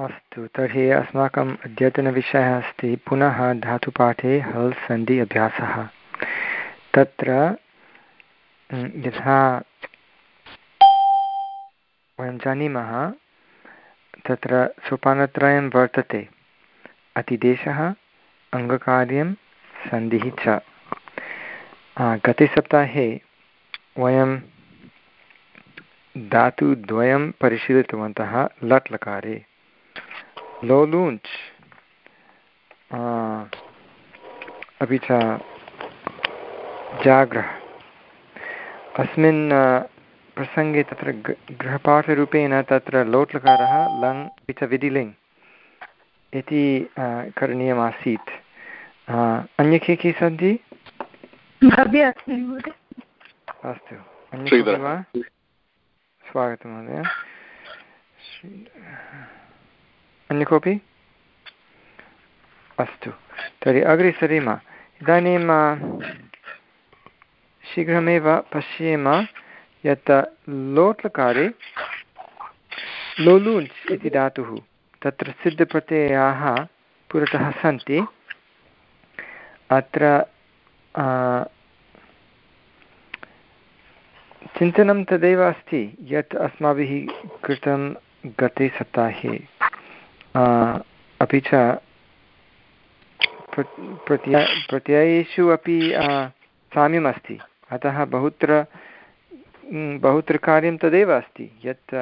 अस्तु। तर्हि अस्माकम् अद्यतनविषयः अस्ति। पुनः धातुपाठे हल् सन्धि अभ्यासः। तत्र यथा वयं जानीमः, तत्र सोपानत्रयं वर्तते। अतिदेशः, अङ्गकार्यं, सन्धिः च। गते सप्ताहे वयं धातुद्वयं परिशीलितवन्तः लट् लकारे लोलूञ्च् अपि च जाग्रह अस्मिन् प्रसङ्गे तत्र गृहपाठरूपेण तत्र लोट्लकारः लङ् अपि च विधिलिङ् इति करणीयमासीत्। अन्ये के के सन्ति? अस्तु अन्ये वा? स्वागतं महोदय। अन्य कोऽपि? अस्तु। तर्हि अग्रे सरेम इदानीं शीघ्रमेव पश्येम यत् लोट्लकारे लोलूञ्च् इति धातुः, तत्र सिद्धप्रत्ययाः पुरतः सन्ति। अत्र चिन्तनं तदेव अस्ति यत् अस्माभिः कृतं गते सप्ताहे। अपि च प्रत्यय प्रत्ययेषु अपि साम्यमस्ति अतः बहुत्र बहुत्र कार्यं तदेव अस्ति यत्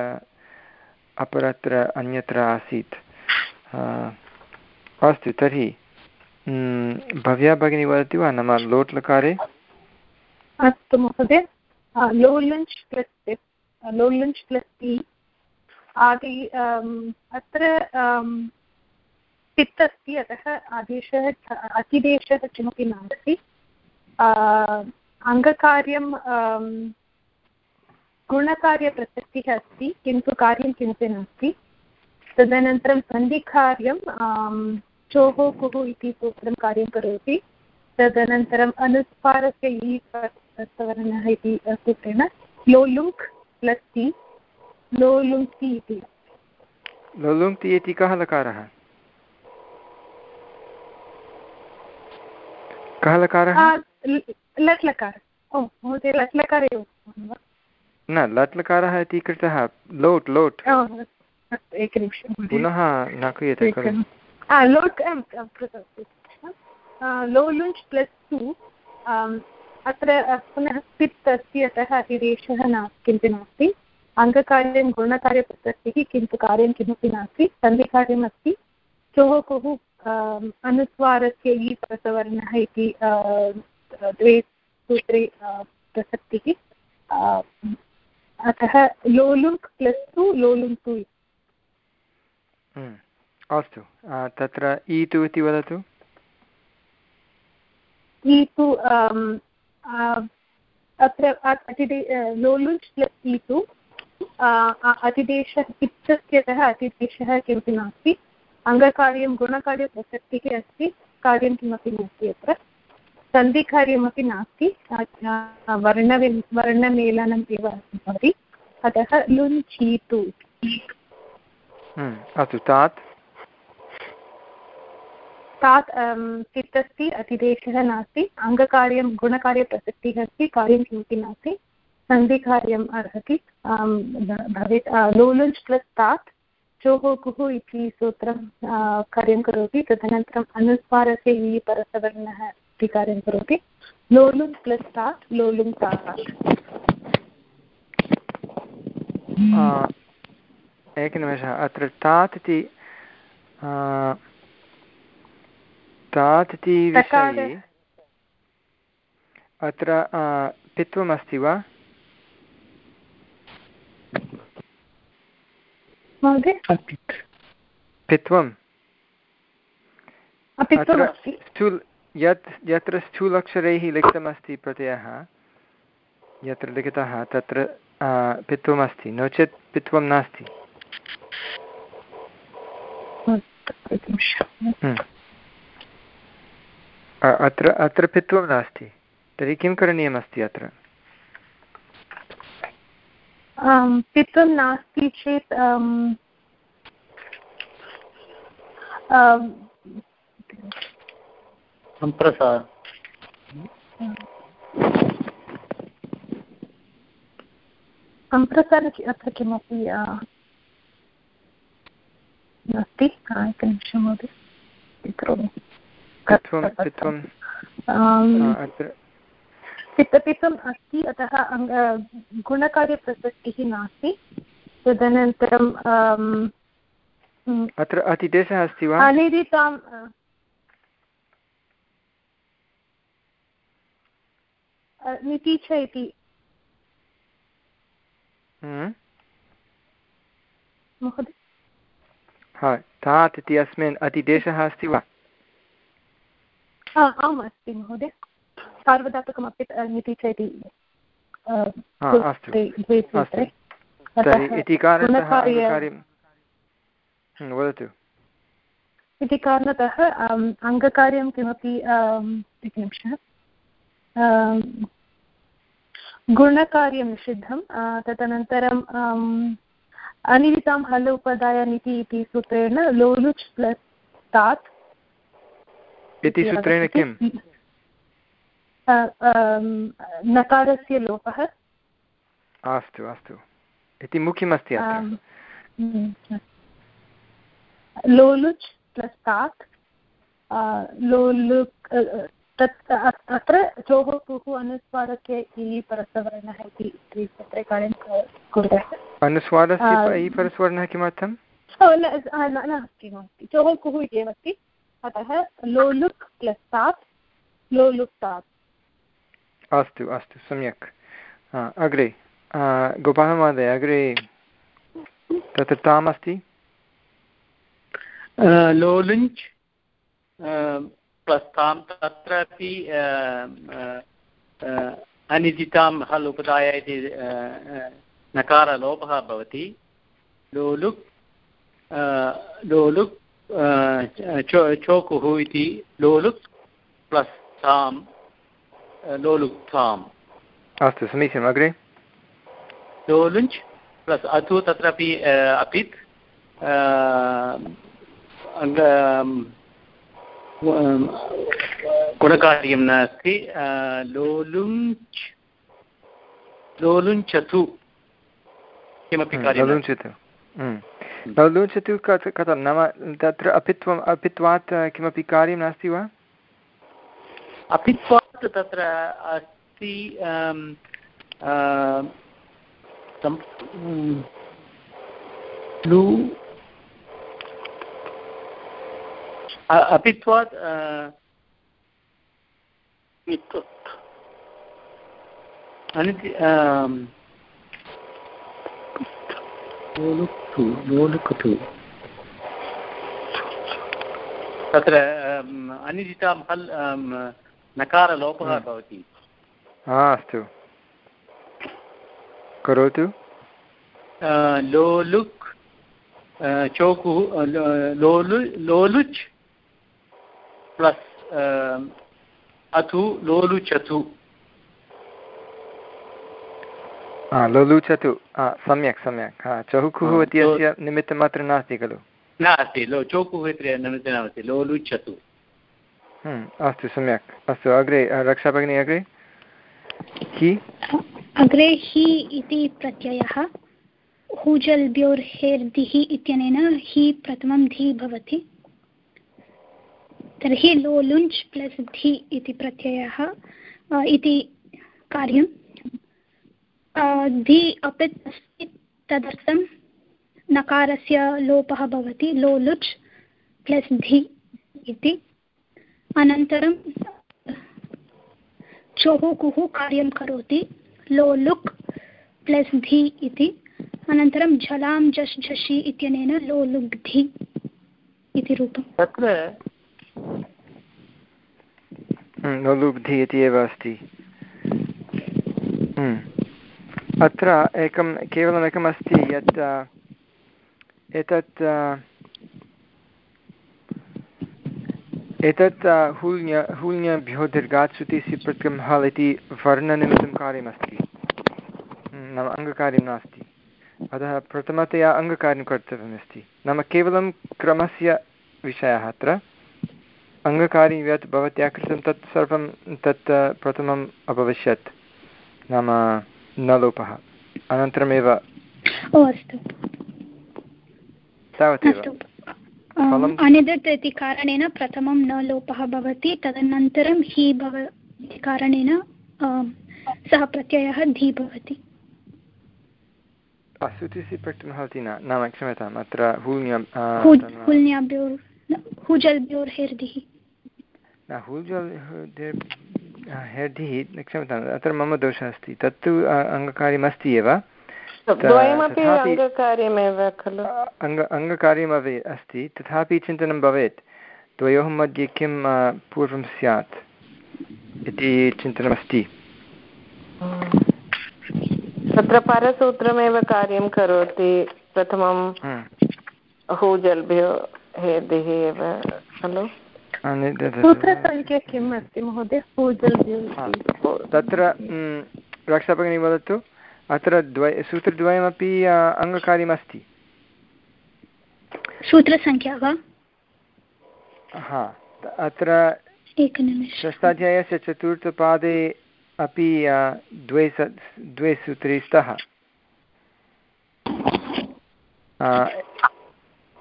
अपरत्र अन्यत्र आसीत् अस्तु तर्हि भव्या भगिनी वदति वा नाम लोट् लकारे अस्तु महोदय लोलञ्च् प्लस् लोलञ्च् प्लस् आदि अत्र पित् अस्ति, अतः आदेशः अतिदेशः किमपि नास्ति। अङ्गकार्यं गुणकार्यप्रसक्तिः अस्ति, किन्तु कार्यं किमपि नास्ति। तदनन्तरं सन्धिकार्यं चोः, कुः इति सूत्रं कार्यं करोति। तदनन्तरम् अनुस्वारस्य इ वर्णः इति सूत्रेण लोलुङ्क् प्लस् ति लोलुङ्क्ति इति लोलुङ्क्ति इति कः लकारः कः लकारः लट् लकार न लट् लकारः इति कृतः। लोट् लोट्। एकनिमिषं पुनः न क्रियते खलु लोट् लोलुञ्च् प्लस् टु अत्र पुनः पित् अस्ति अतः अतिदेशः न किमपि नास्ति। अङ्गकार्यं गुणकार्यप्रसक्तिः किन्तु कार्यं किमपि नास्ति सन्धिकार्यम् अस्ति। चोः कुः अनुस्वारस्य परसवर्णः इति द्वे सूत्रे प्रसक्तिः। अतः लोलुङ्क् प्लस् टु लोलुङ्क् टु हम्म, अस्तु। तत्र इ टु इति वदतु। इ टु अत्र लोलुञ्च् प्लस् इ टु अतिदेशः इत्यस्यतः अतिदेशः किमपि नास्ति। अङ्गकार्यं गुणकार्यप्रसक्तिः अस्ति कार्यं किमपि नास्ति अत्र। सन्धिकार्यमपि नास्ति वर्णवि वर्णमेलनम् एव भवति। अतः लुञ्चीतु हम्म, अस्तु तात्? तात् चित् अस्ति अतिदेशः नास्ति। अङ्गकार्यं गुणकार्यप्रसक्तिः अस्ति कार्यं किमपि नास्ति। सन्धिकार्यम् अर्हति। भवेत्। लोलुञ्च् प्लस् तात् चोः कुः इति सूत्रं कार्यं करोति। तदनन्तरम् अनुस्वारस्य इ परसवर्णः इति कार्यं करोति। लोलुङ् प्लस् तात् लोलुङ् तात्। एकनिमेषः। अत्र तात् इति तात् इति विषये अत्र पित्वमस्ति वा? पित्वं। यत् यत्र स्थूलक्षरैः लिखितमस्ति प्रत्ययः यत्र लिखितः तत्र पित्वमस्ति। नो चेत् पित्वं नास्ति। हम्म। अत्र अत्र पित्वं नास्ति। तर्हि किं करणीयमस्ति अत्र? पित्वं नास्ति चेत् सम्प्रसार। सम्प्रसार अत्र किमपि नास्ति? एकनिमिषं महोदय। करोमि। चित्तपित्तम् अस्ति अतः गुणकार्यप्रसक्तिः नास्ति। तदनन्तरं अत्र अतिदेशः अस्ति वा? अनिदितां नितीच इति। हम्म। हा तात् इति अस्मिन् अतिदेशः अस्ति वा? आम् अस्ति महोदय। सार्वधातुकमपि च इति इति कारणतः वदतु। इति कारणतः अङ्गकार्यं किमपि एकनिमिषः गुणकार्यं निषिद्धं तदनन्तरं अनिदितां हल उपदायनिति इति सूत्रेण लोलुच् प्लस् तात् इति सूत्रेण किं नकारस्य लोपः। अस्तु अस्तु। इति मुख्यमस्ति लोलुच् प्लस् तात् लोलुक् तत् अत्र चोः पुः अनुस्वारस्य इ परसवर्णः इति तत्र कार्यं कुर्वः अनुस्वारस्य इ परस्वर्णः किमर्थं नास्ति नास्ति चोः कुः इति एव अस्ति अतः लोलुक् प्लस् तात् लोलुक् तात् अस्तु अस्तु, सम्यक्। अग्रे गोपालमहोदय, अग्रे, तत्र ताम् अस्ति? लोलुञ्च् प्लस्तां तत्रापि अनिदितां हल् उपदाय इति नकारलोपः भवति। लोलुक् लोलुक् चोकुः इति लोलुक् प्लस् तां लोलुक्ताम् अस्तु समीचीनम् अग्रे लोलुञ्च् प्लस् अतु तत्रापि अपित् गुणकार्यं नास्ति लोलुञ्च् लोलुञ्चतु किमपि कार्यं लुञ्चतु लुञ्चतु कथं नाम तत्र अपित्वम् अपित्वात् किमपि कार्यं नास्ति वा अपित्वात् तत्र अस्ति लु अपित्वात् अनिति तत्र अनिदितां हल् नकारलोपः भवति। अस्तु। करोतु। लोलुक् चोकुः लोलु लोलुच् प्लस् अथु लोलुचतु लोलुचतु सम्यक् सम्यक्। चहुकुः इत्यस्य निमित्तम् नास्ति खलु? नास्ति। लो चोकुः इति निमित्तं नास्ति। लोलुचतु अस्तु, सम्यक्। अस्तु, अग्रे रक्षाभगिनी, अग्रे? हि? अग्रे हि इति प्रत्ययः। हूजल्ब्योर्हेर्दिः इत्यनेन हि प्रथमं धि भवति। तर्हि लोलुञ्च् प्लस् धि इति प्रत्ययः इति कार्यं धि अपित् अस्ति तदर्थं नकारस्य लोपः भवति लोलुच् प्लस् धि इति। अनन्तरं चोः कुः कार्यं करोति लो लुक् प्लस् धि इति। अनन्तरं झलां झष् झषि इत्यनेन लोलुग्धि इति रूपं तत्र नोलुब्धि इति एव अस्ति। अत्र एकं केवलमेकम् अस्ति यत् एतत् एतत् हूल्य हूल्यभ्यो दीर्घात् श्रुतिः प्रत्यं हल् इति वर्णनिमित्तं कार्यमस्ति। नाम अङ्गकार्यं नास्ति। अतः प्रथमतया अङ्गकार्यं कर्तव्यमस्ति। नाम केवलं क्रमस्य विषयः अत्र। अङ्गकारि यत् भवत्या कृतं तत् सर्वं तत् प्रथमम् अभविष्यत्। नाम न लोपः अनन्तरमेव तावदेव। अनिदत् इति कारणेन प्रथमं न लोपः भवति तदनन्तरं हि भव कारणेन सः प्रत्ययः धी भवति। सुतिसि न नाम क्षम्यताम् अत्र हुल्न्याभ्यो हुजल्भ्योर्हेर्दिः हेर्दिः। क्षम्यताम् अत्र मम दोषः अस्ति तत्तु अङ्गकार्यमस्ति एव। द्वयमपि अङ्गकार्यमेव खलु। अङ्ग अङ्गकार्यमपि अस्ति। तथापि चिन्तनं भवेत्। द्वयोः मध्ये किं पूर्वं स्यात् इति चिन्तनमस्ति। तत्र परसूत्रमेव कार्यं करोति। प्रथमं हूजल्भ्यो हेदिः एव खलु। सूत्रसङ्ख्या किम् अस्ति महोदय? तत्र रक्षाभगिनी वदतु। अत्र द्वय सूत्रद्वयमपि अङ्गकार्यमस्ति। सूत्रसङ्ख्या वा? हा अत्र षष्ठाध्यायस्य चतुर्थपादे अपि द्वे स द्वे सूत्रे स्तः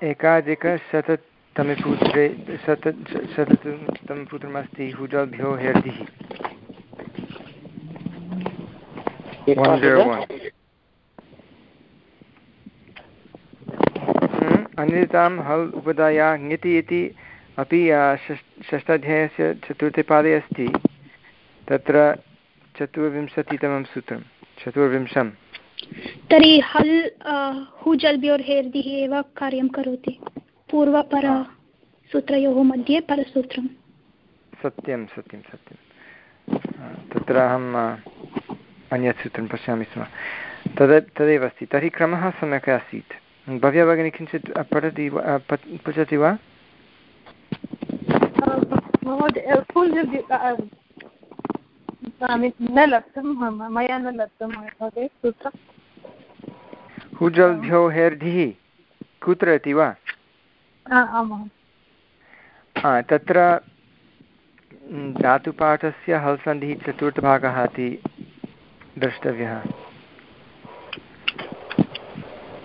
एकाधिकशततमे पुत्रे शत शततमं पुत्रमस्ति हुजभ्यो हेर्दिः अन्यतां हल् उपदाया ङति इति अपि षष्ठाध्यायस्य चतुर्थे पादे अस्ति तत्र चतुर्विंशतितमं सूत्रं चतुर्विंशं तर्हि हल् हुजल्ब्योर् हेर्दिः एव कार्यं करोति। पूर्वपर सूत्रयोः मध्ये परसूत्रं सत्यं सत्यं सत्यं। तत्र अहम् अन्यत् सूत्रं पश्यामि स्म तद् तदेव अस्ति तर्हि क्रमः सम्यक् आसीत् भव्या भगिनी किञ्चित् पठति वा पृच्छति वा न लब्धं मया न लब्धं महोदय सूत्रं हुजल्भ्यो हेर्धिः कुत्र इति वा तत्र धातुपाठस्य हल्सन्धिः चतुर्थभागः इति द्रष्टव्यः।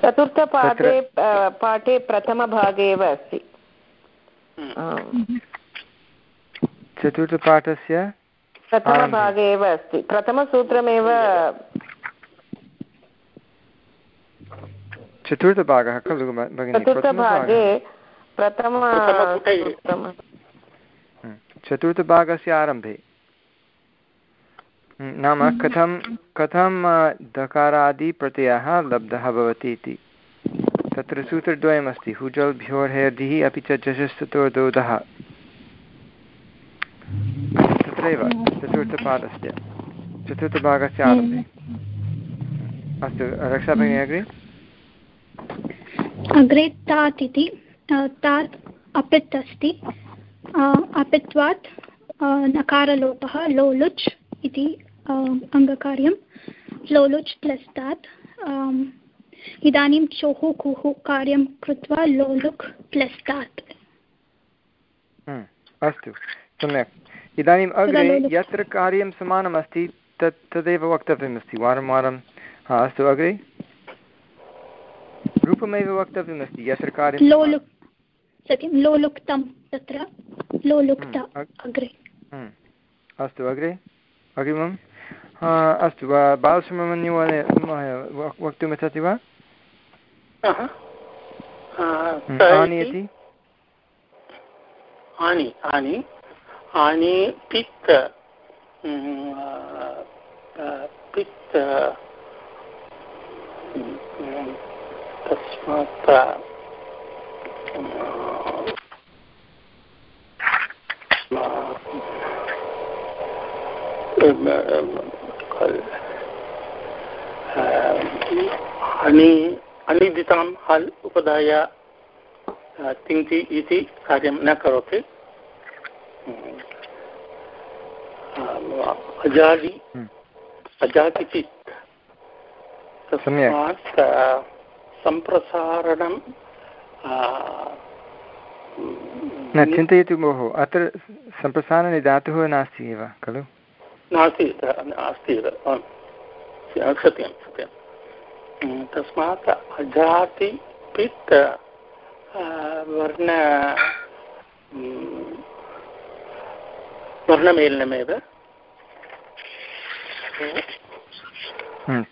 चतुर्थपाठे पाठे प्रथमभागे एव अस्ति। चतुर्थपाठस्य प्रथमभागे एव अस्ति। प्रथमसूत्रमेव चतुर्थभागः खलु चतुर्थभागे प्रथम चतुर्थभागस्य आरम्भे। नाम कथं कथं दकारादिप्रत्ययः लब्धः भवति इति। तत्र सूत्रद्वयमस्ति। हुजल्भ्योर्हेर्धिः अपि च जशस्ततोदोदः तत्रैव चतुर्थपादस्य, चतुर्थभागस्य आरम्भे। अस्तु, रक्षाभगिनी अग्रे? अग्रे तात् इति तात् अपित् अस्ति। अपित्वात् नकारलोपः लोलुच् इति अङ्गकार्यं लोलुच् प्लस् तात् इदानीं चोः कुः कार्यं कृत्वा लोलुक् प्लस् तात् अस्तु सम्यक्। इदानीम् अग्रे यत्र कार्यं समानमस्ति तत् तदेव वक्तव्यमस्ति वारं वारं हा अस्तु अग्रे। रूपमेव वक्तव्यमस्ति यत्र कार्यं लोलुक् सत्यं लोलुक्तं तत्र लोलुक्त अग्रे। अस्तु अग्रे। अग्रिमम्। अस्तु बालसुब्रह्मण्य वक्तुमिच्छति वा? आनयति? आनि आनि आनि पित् पित् तस्मात् अनि अनिदितां हल् उपदाय तिङ्ति इति कार्यं न करोति। अजादि अजातिचित् तस्मात् सम्प्रसारणं न चिन्तयतु भोः अत्र सम्प्रसारणे धातुः नास्ति एव खलु? नास्ति अस्ति सत्यं सत्यं तस्मात् अजाति पित् वर्ण वर्णमेलनमेव।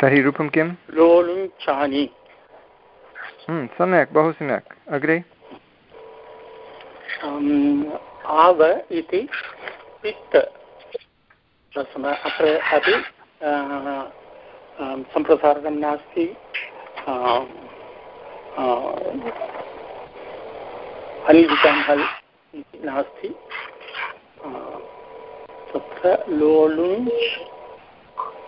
तर्हि रूपं किं लोलुञ्चानि सम्यक् बहु सम्यक्। अग्रे? आव इति पित्त। अत्र अपि सम्प्रसारणं नास्ति। अनिदितं हल् नास्ति। तत्र लोलुञ्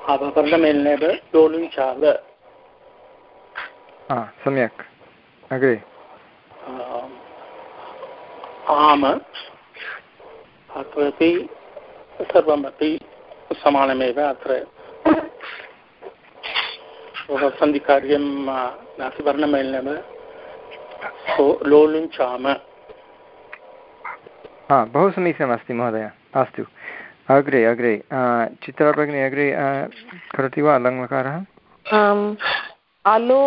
अवपर्णमेलनेव लोलुञ्चाव सम्यक्। अग्रे। आम अत्रापि सर्वमपि समानमेव अत्र सन्धिकार्यं नास्ति वर्णमेलनेव लोलुञ्चाम। हा बहु समीचीनमस्ति महोदय। अस्तु। अग्रे अग्रे चित्रा भगिनी अग्रे करोति वा लङ्लकारः अलो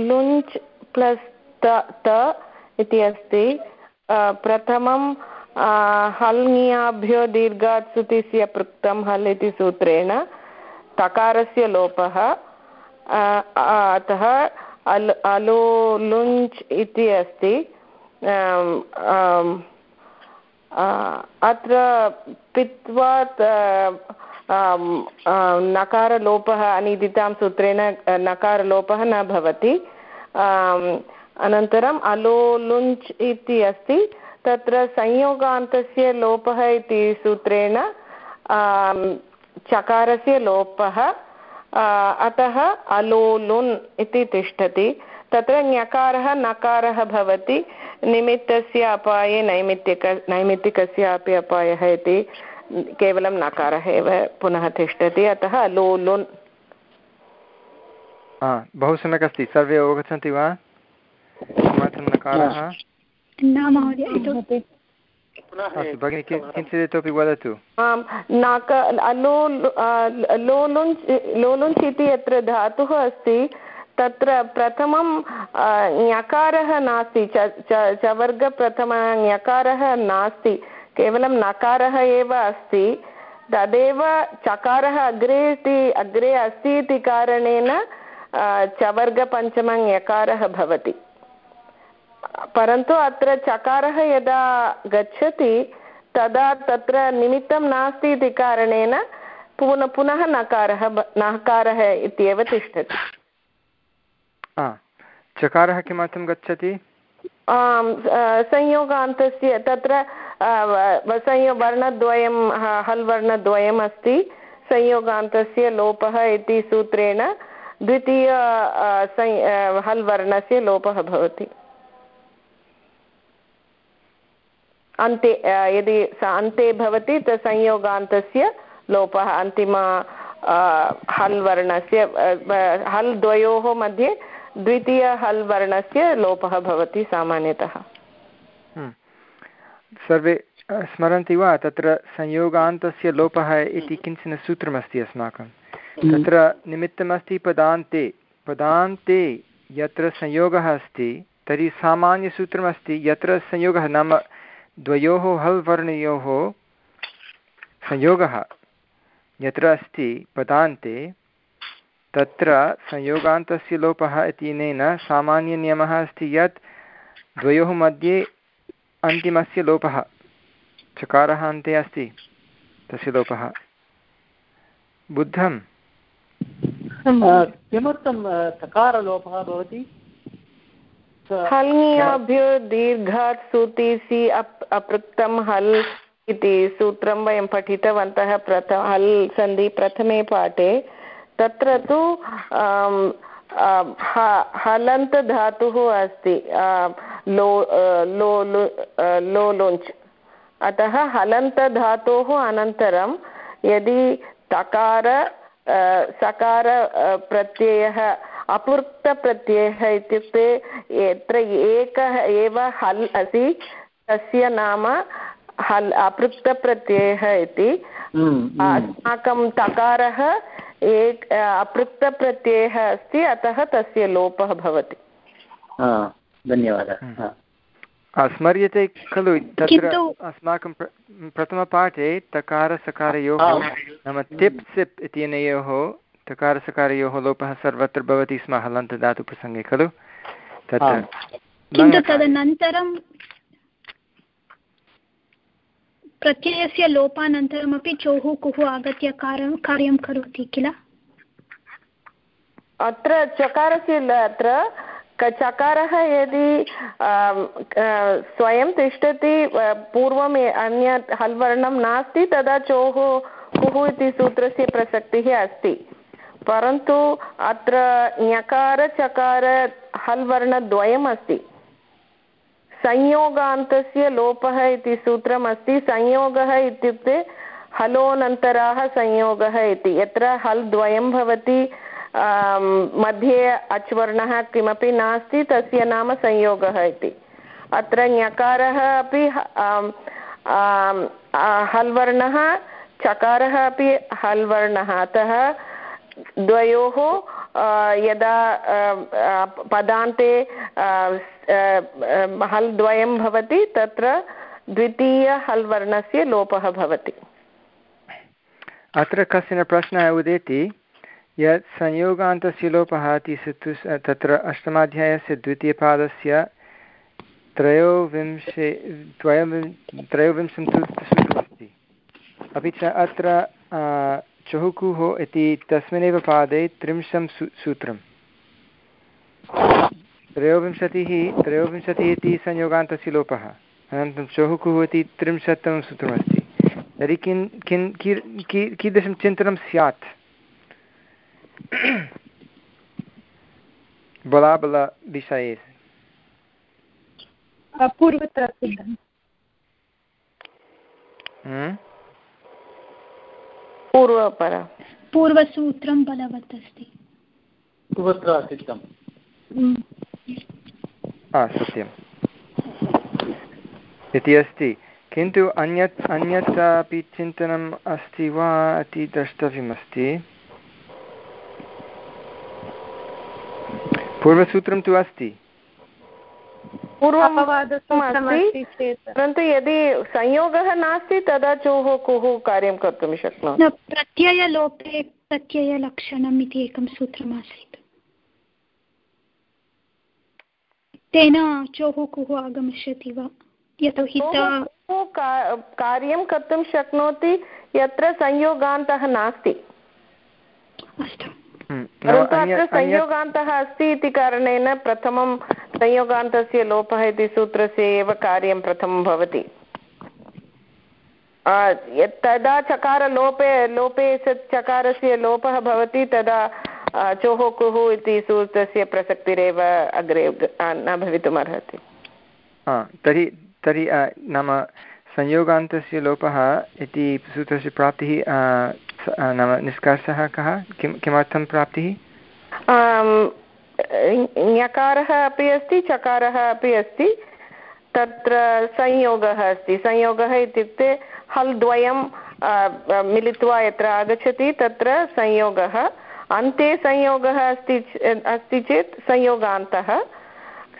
लुञ्च् प्लस् त इति अस्ति। प्रथमं हल्ङ्याभ्यो दीर्घात् सुतिस्य पृक्तं हल् इति सूत्रेण तकारस्य लोपः अतः अल्, अलो लुञ्च् इति अस्ति। अत्र पित्वात् नकारलोपः अनिदितां सूत्रेण नकारलोपः न भवति। अनन्तरम् अलोलुञ्च् इति अस्ति। तत्र संयोगान्तस्य लोपः इति सूत्रेण चकारस्य लोपः अतः अलोलुन् इति तिष्ठति। तत्र ञकारः नकारः भवति, निमित्तस्य अपाये नैमित्तिक, नैमित्तिकस्य अपि अपायः इति, केवलं नकारः एव पुनः तिष्ठति, अतः लोलुन् बहु सम्यक् अस्ति। सर्वे अवगच्छन्ति वा? किमर्थं नकारः? अस्तु भगिनि किञ्चित् इतोपि वदतु आम् नाक लोलुञ्च् लोलुञ्च् इति यत्र धातुः अस्ति तत्र प्रथमं ञकारः नास्ति चवर्गप्रथम ञकारः नास्ति केवलं नकारः एव अस्ति तदेव चकारः अग्रे इति अग्रे अस्ति इति कारणेन चवर्गपञ्चमं ञकारः भवति परन्तु अत्र चकारः यदा गच्छति तदा तत्र निमित्तं नास्ति इति कारणेन पुनः पुनः नकारः नकारः इत्येव तिष्ठति। चकारः किमर्थं गच्छति? संयोगान्तस्य तत्र संयो वर्णद्वयं हल् वर्णद्वयम् अस्ति। संयोगान्तस्य लोपः इति सूत्रेण द्वितीय हल् वर्णस्य लोपः भवति। अन्ते यदि अन्ते भवति तत् संयोगान्तस्य लोपः अन्तिम हल् वर्णस्य हल् द्वयोः मध्ये द्वितीय हल् वर्णस्य लोपः भवति सामान्यतः हम्म। सर्वे स्मरन्ति वा तत्र संयोगान्तस्य लोपः इति किंचन सूत्रमस्ति अस्माकं हम्म। तत्र निमित्तमस्ति पदान्ते पदान्ते यत्र संयोगः अस्ति तर्हि सामान्यसूत्रमस्ति यत्र संयोगः नाम द्वयोः हल् वर्णयोः संयोगः यत्र अस्ति पदान्ते तत्र संयोगान्तस्य लोपः इत्यनेन सामान्यनियमः अस्ति यत् द्वयोः मध्ये अन्तिमस्य लोपः चकारः अन्ते अस्ति तस्य लोपः। बुद्धं किमर्थं तकारलोपः भवति? हल्ङ्याभ्यो दीर्घात् सूतिसि अप्, अपृक्तं हल् इति सूत्रं वयं पठितवन्तः प्रथम हल् सन्धि प्रथमे पाठे। तत्र तु हलन्तधातुः अस्ति लो लो लोलुञ्च् अतः हलन्तधातोः अनन्तरं यदि तकार सकार प्रत्ययः अपृक्तप्रत्ययः इत्युक्ते यत्र एकः एव हल् अस्ति तस्य नाम हल् अपृक्तप्रत्ययः इति। अस्माकं तकारः एक अपृक्तप्रत्ययः अस्ति अतः तस्य लोपः भवति। धन्यवादः। स्मर्यते खलु तत्र अस्माकं प्रथमपाठे तकारसकारयोः नाम टिप् सिप् इत्यनयोः तकारसकारयोः लोपः सर्वत्र भवति स्म हलन्तदातुप्रसङ्गे खलु? किन्तु तदनन्तरं प्रत्ययस्य लोपानन्तरमपि चोः कुः आगत्य कार्यं कार्यं करोति किल? अत्र चकारस्य अत्र चकारः यदि स्वयं तिष्ठति पूर्वम् अन्यत् हल् वर्णं नास्ति तदा चोः कुः इति सूत्रस्य प्रसक्तिः अस्ति। परन्तु अत्र ञकार चकार हल् वर्णद्वयम् अस्ति संयोगान्तस्य लोपः इति सूत्रम् अस्ति संयोगः इत्युक्ते हलोनन्तराः संयोगः इति। यत्र हल् द्वयं भवति मध्ये अच्वर्णः किमपि नास्ति, तस्य नाम संयोगः इति। अत्र ञकारः अपि हल् वर्णः चकारः अपि हल् वर्णः अतः द्वयोः यदा पदान्ते हल् द्वयं भवति तत्र द्वितीय हल् वर्णस्य लोपः भवति अत्र कश्चन प्रश्नः उदेति यत् संयोगान्तस्य लोपः इति तत्र अष्टमाध्यायस्य द्वितीयपादस्य त्रयोविंशे त्रयोविं त्रयोविंशं अपि च अत्र चहुकुः इति तस्मिन्नेव पादे त्रिंशं सू सूत्रं त्रयोविंशतिः त्रयोविंशतिः इति संयोगान्तस्य लोपः। अनन्तरं चहुकुः इति त्रिंशत्तमं सूत्रमस्ति। तर्हि किं किं कीदृशं चिन्तनं स्यात्? बलाबलविषये। पूर्वत्र? पूर्वपर। पूर्वसूत्रं बलवत् अस्ति पूर्वत्र सिद्धम् सत्यम्। इति अस्ति। किन्तु अन्यत् अन्यत्रापि चिन्तनम् अस्ति वा इति द्रष्टव्यमस्ति। पूर्वसूत्रं तु अस्ति। परन्तु यदि संयोगः नास्ति तदा चोः कुः कार्यं कर्तुं शक्नोति? प्रत्ययलोपे प्रत्ययलक्षणम् इति एकं सूत्रमासीत्। तेन चोः कुः आगमिष्यति वा? यतोहि कार्यं कर्तुं शक्नोति यत्र संयोगान्तः नास्ति। अस्तु। हम्म, परन्तु अत्र संयोगान्तः अस्ति इति कारणेन प्रथमं संयोगान्तस्य लोपः इति सूत्रस्य एव कार्यं प्रथमं भवति। तदा चकारलोपे लोपे चकारस्य लोपः भवति तदा चोः कुः इति सूत्रस्य प्रसक्तिरेव अग्रे न भवितुमर्हति। तर्हि तर्हि नाम संयोगान्तस्य लोपः इति सूत्रस्य प्राप्तिः नाम निष्कर्षः कः? किं किमर्थं प्राप्तिः? ञकारः अपि अस्ति, चकारः अपि अस्ति। तत्र संयोगः अस्ति। संयोगः इत्युक्ते हल् द्वयं मिलित्वा यत्र आगच्छति, तत्र संयोगः। अन्ते संयोगः अस्ति अस्ति चेत् संयोगान्तः।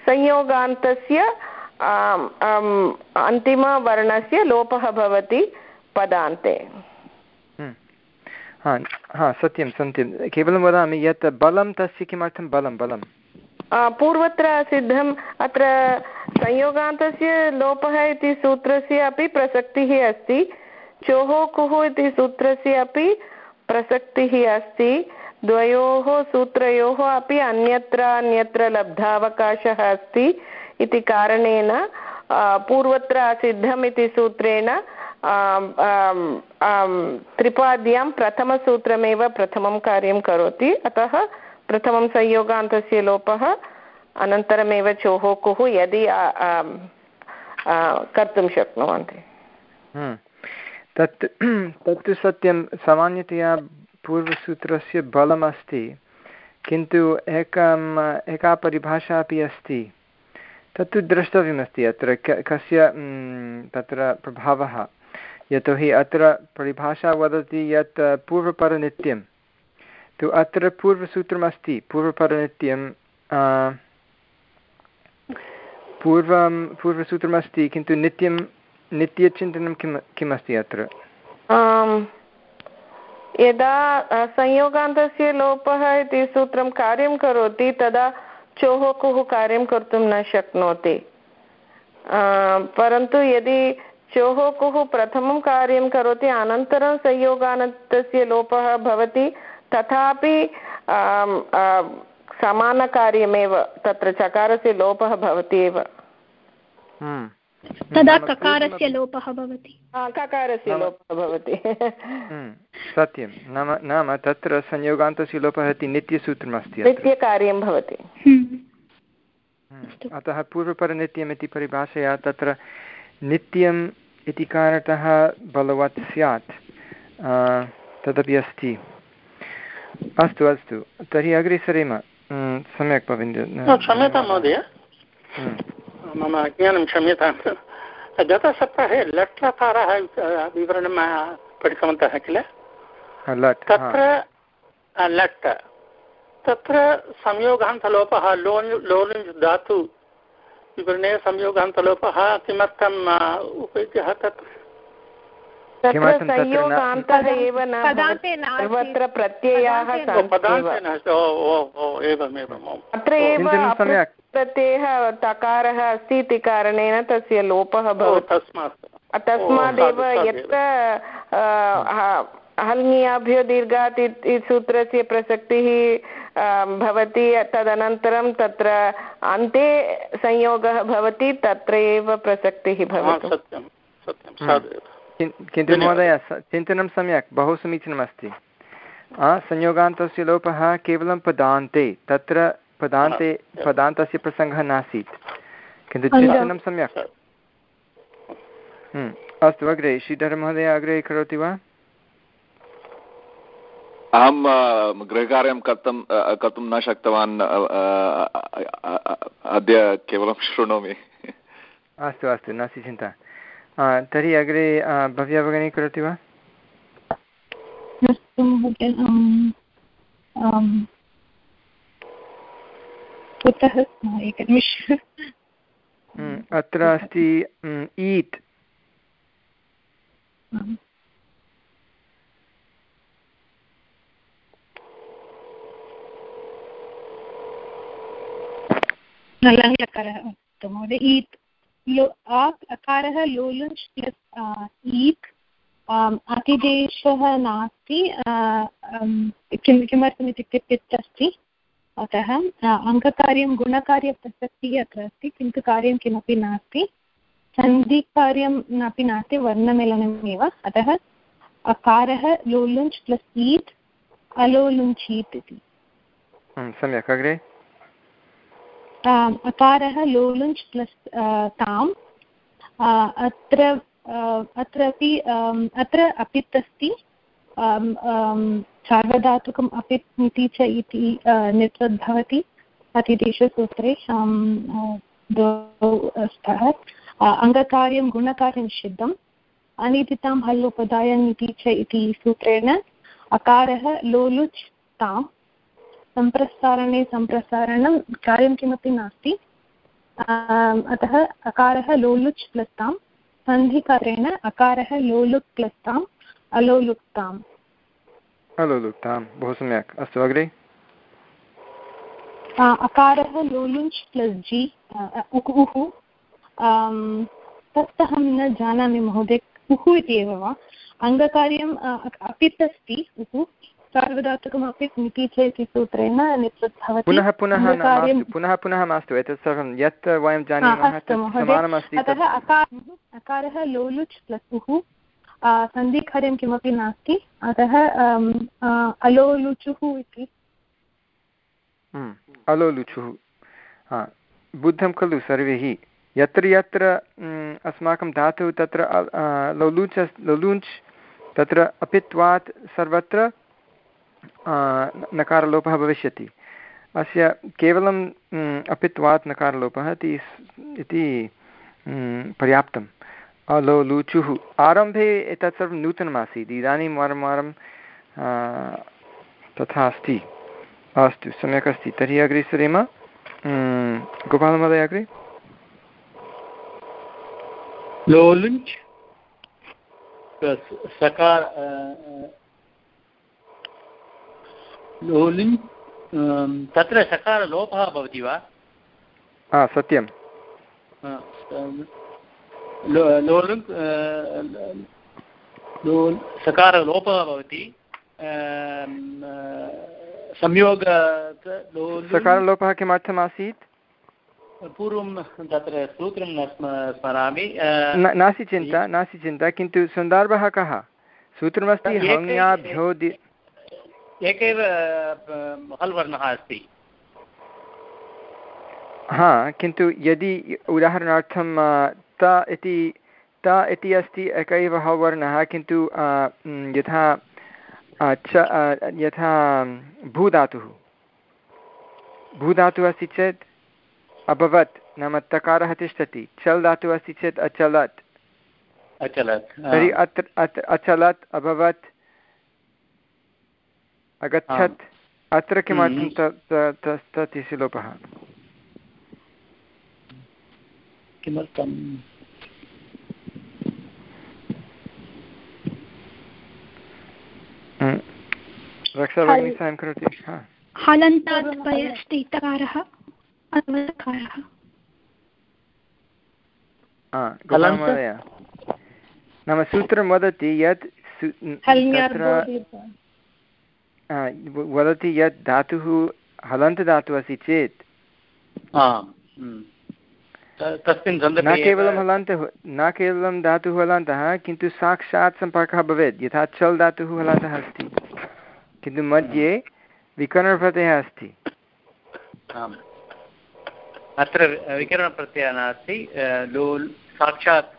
संयोगान्तस्य अन्तिमवर्णस्य लोपः भवति पदान्ते। हा हा, सत्यं सत्यं। केवलं वदामि, यत् बलं तस्य किमर्थं बलं बलं? पूर्वत्र सिद्धम् अत्र संयोगान्तस्य लोपः इति सूत्रस्य अपि प्रसक्तिः अस्ति। चोः, कुः इति सूत्रस्य अपि प्रसक्तिः अस्ति। द्वयोः सूत्रयोः अपि अन्यत्र अन्यत्र लब्धावकाशः अस्ति इति कारणेन पूर्वत्र सिद्धम् इति सूत्रेण त्रिपाद्यां प्रथमसूत्रमेव प्रथमं कार्यं करोति। अतः प्रथमं संयोगान्तस्य लोपः, अनन्तरमेव चोः कुः यदि कर्तुं शक्नुवन्ति। हम्म। तत्, तत्तु सत्यं, सामान्यतया पूर्वसूत्रस्य बलमस्ति, किन्तु एकम्, एका परिभाषा अपि अस्ति। तत्तु द्रष्टव्यमस्ति अत्र कस्य तत्र प्रभावः। यतोहि अत्र परिभाषा वदति यत् पूर्वपरनित्यं तु अत्र पूर्वसूत्रमस्ति पूर्वपरनित्यं पूर्वं, पूर्वसूत्रमस्ति, किन्तु नित्यं, नित्यचिन्तनं किं किमस्ति अत्र? यदा संयोगान्तस्य लोपः इति सूत्रं कार्यं करोति, तदा चोः कुः कार्यं कर्तुं न शक्नोति। परन्तु यदि चोः कुः प्रथमं कार्यं करोति अनन्तरं संयोगानन्तस्य लोपः भवति। तथापि समानकार्यमेव तत्र चकारस्य लोपः भवति एव। हम्म। तदा ककारस्य लोपः भवति। ककारस्य लोपः भवति। हम्म, सत्यं। नाम नाम तत्र संयोगान्तस्य लोपः इति नित्यसूत्रमस्ति नित्यकार्यं भवति। हम्म, अतः पूर्वपरनित्यम् इति परिभाषया तत्र नित्यम् इति कारणतः बलवत् स्यात्। तदपि अस्ति। अस्तु अस्तु। तर्हि अग्रे सरेम। सम्यक् भविन्द्र क्षम्यतां महोदय। मम अज्ञानं क्षम्यतां। गतसप्ताहे लट् लकारः विवरणं पठितवन्तः किल? तत्र लट्। तत्र संयोगान्तलोपः लोन् लोलुञ् धातु विवरणे संयोगान्तलोपः किमर्थम् उपयुज्यः सर्वत्र प्रत्ययाः अत्र एव प्रत्ययः तकारः अस्ति इति कारणेन तस्य लोपः भवति। तस्मादेव यत्र हल्ङ्याभ्यो दीर्घात् इति सूत्रस्य प्रसक्तिः भवति तदनन्तरं तत्र अन्ते संयोगः भवति तत्र एव प्रसक्तिः भवति। किन्तु महोदय चिन्तनं सम्यक् बहु समीचीनमस्ति। संयोगान्तस्य लोपः केवलं पदान्ते तत्र पदान्ते पदान्तस्य प्रसङ्गः नासीत्। किन्तु चिन्तनं सम्यक्। हम्म, अस्तु अग्रे श्रीधरमहोदय अग्रे करोति वा? अहं गृहकार्यं कर्तुं कर्तुं न शक्तवान् अद्य केवलं शृणोमि। अस्तु अस्तु नास्ति चिन्ता। तर्हि अग्रे भव्या भगिनी करोति वा? कुतः एकनिमिष? हम्म, अत्र अस्ति ईत् लकारः महोदय, ईत् लो अकारः लोलुञ् प्लस् ईत् अतिदेशः नास्ति किं, किमर्थम् इत्युक्ते पित् अस्ति? अतः अङ्ककार्यं गुणकार्यप्रसक्तिः अत्र अस्ति, किन्तु कार्यं किमपि नास्ति। सन्धिकार्यम् अपि नास्ति वर्णमेलनमेव अतः, अकारः लोलुञ्च् प्लस् ईत् अलोलुञ्चीत् इति। सम्यक्। अग्रे? अकारः लोलुञ्च् प्लस् ताम् अत्र अत्रापि अत्र अपित् अस्ति सार्वधातुकम् अपित् इति च इति नित्वद् भवति अतिदेशसूत्रे स्तः अङ्गकार्यं, गुणकार्यं सिद्धम् अनिदितां हल्लोपदायम् इति च इति सूत्रेण, अकारः लोलुच् ताम् सम्प्रसारणे सम्प्रसारणं कार्यं किमपि नास्ति। अतः अकारः लोलुच् प्लस्ताम् सन्धिकारेण अकारः लोलुक् प्लस्ताम् अलोलुक्ताम्। अलोलुक्तां बहु सम्यक्। अस्तु अग्रे? अकारः लोलुञ्च् प्लस् जि उः तत् अहं न जानामि महोदय उः इति एव वा? अङ्गकार्यम् अपित् अस्ति उः। सार्वधातुकमपि मिति चेत् सूत्रेण पुनः पुनः पुनः पुनः मास्तु एतत् सर्वं यत् वयं जानीमः समानमस्ति अतः अकारः लोलुच् प्लस् उः सन्धिकार्यं किमपि नास्ति। अतः अलोलुचुः इति। हम्म, अलोलुचुः। बुद्धं खलु सर्वैः। यत्र यत्र अस्माकं धातुः तत्र लोलुच लोलुञ्च् तत्र अपित्वात् सर्वत्र नकारलोपः भविष्यति। अस्य केवलं अपित्वात् नकारलोपः इति पर्याप्तम्। अलो लुचुः। आरम्भे एतत् सर्वं नूतनमासीत्। इदानीं वारं वारं तथा अस्ति। अस्तु, सम्यक् अस्ति। तर्हि अग्रे सरेम गोपालमहोदय अग्रे। लोलुञ्च् सकार लोलुञ् तत्र सकारलोपः भवति वा? हा सत्यं। लोलुङ् सकारलोपः भवति। संयोग सकारलोपः किमर्थमासीत्? पूर्वं तत्र सूत्रं न स्मरामि। नास्ति चिन्ता नास्ति चिन्ता किन्तु सन्दर्भः कः? सूत्रमस्ति एकैव हल् वर्णः अस्ति। हा किन्तु यदि उदाहरणार्थं त इति त इति अस्ति एक एव हवर्णः किन्तु यथा च यथा भूधातुः। भूधातुः अस्ति चेत् अभवत् नाम तकारः तिष्ठति। चल् धातुः अस्ति चेत् अचलत्। अचलत् तर्हि अत्र अचलत् अभवत् अगच्छत्। अत्र किमर्थं तत् लोपः किमर्थं रक्षा सायं करोति हलन्तात् परे तकारः महोदय नाम सूत्रं वदति यत् वदति यत् धातुः हलन्तदातुः अस्ति चेत् न केवलं हलन्तः न केवलं धातुः हलन्तः किन्तु साक्षात् सम्पर्कः भवेत् यथा चल् धातुः हलन्तः अस्ति किन्तु मध्ये विकरणप्रत्ययः अस्ति अत्र विकरणप्रत्ययः नास्ति लोल् साक्षात्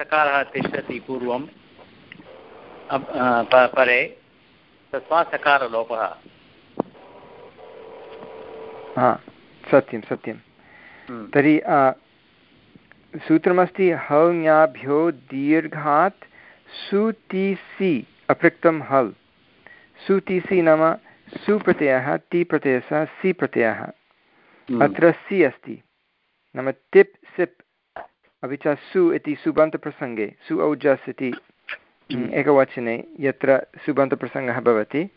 सकारः तिष्ठति पूर्वं परे तस्मात् सकारलोपः हा सत्यं सत्यं हम्म। तर्हि सूत्रमस्ति हङ्याभ्यो दीर्घात् सुतिसि अपृक्तं हल् सुतिसि नाम सुप्रत्ययः ति प्रत्ययः सि प्रत्ययः Hmm. अत्र सि अस्ति नाम तिप् सिप् अपि च सु इति सुबन्तप्रसङ्गे सु औजस् इति. एकवचने यत्र सुबन्तप्रसङ्गः भवति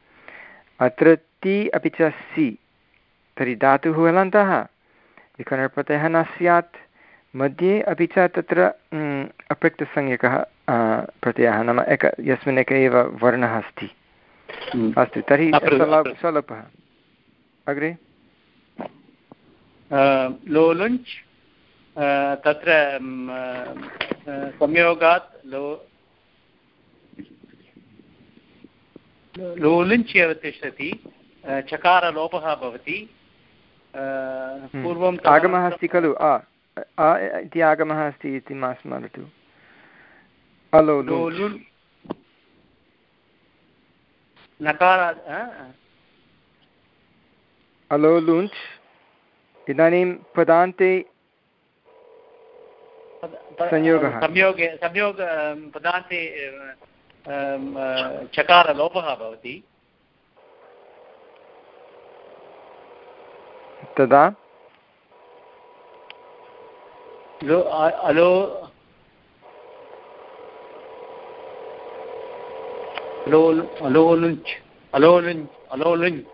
अत्र ति अपि च सि तर्हि धातुः हलन्तः विकरणप्रत्ययः न स्यात् मध्ये अपि च तत्र अपृक्तसंज्ञकः प्रत्ययः नाम एक यस्मिन् एक एव वर्णः अस्ति। hmm. अस्तु तर्हि सलपः। अग्रे? लोलुञ्च् तत्र संयोगात् लो लोलुञ्च् एव तिष्ठति चकारलोपः भवति हम्म। पूर्वम् आगमः अस्ति खलु? आ इति आगमः अस्ति इति मा स्मरतु। अलो नकारात् अलो लुञ्च्। इदानीं पदान्ते संयोगः। संयोगे संयोग पदान्ते चकारलोपः भवति। तदा? अलो अलोलुञ्च् अलोलुञ्च् अलोलुञ्च्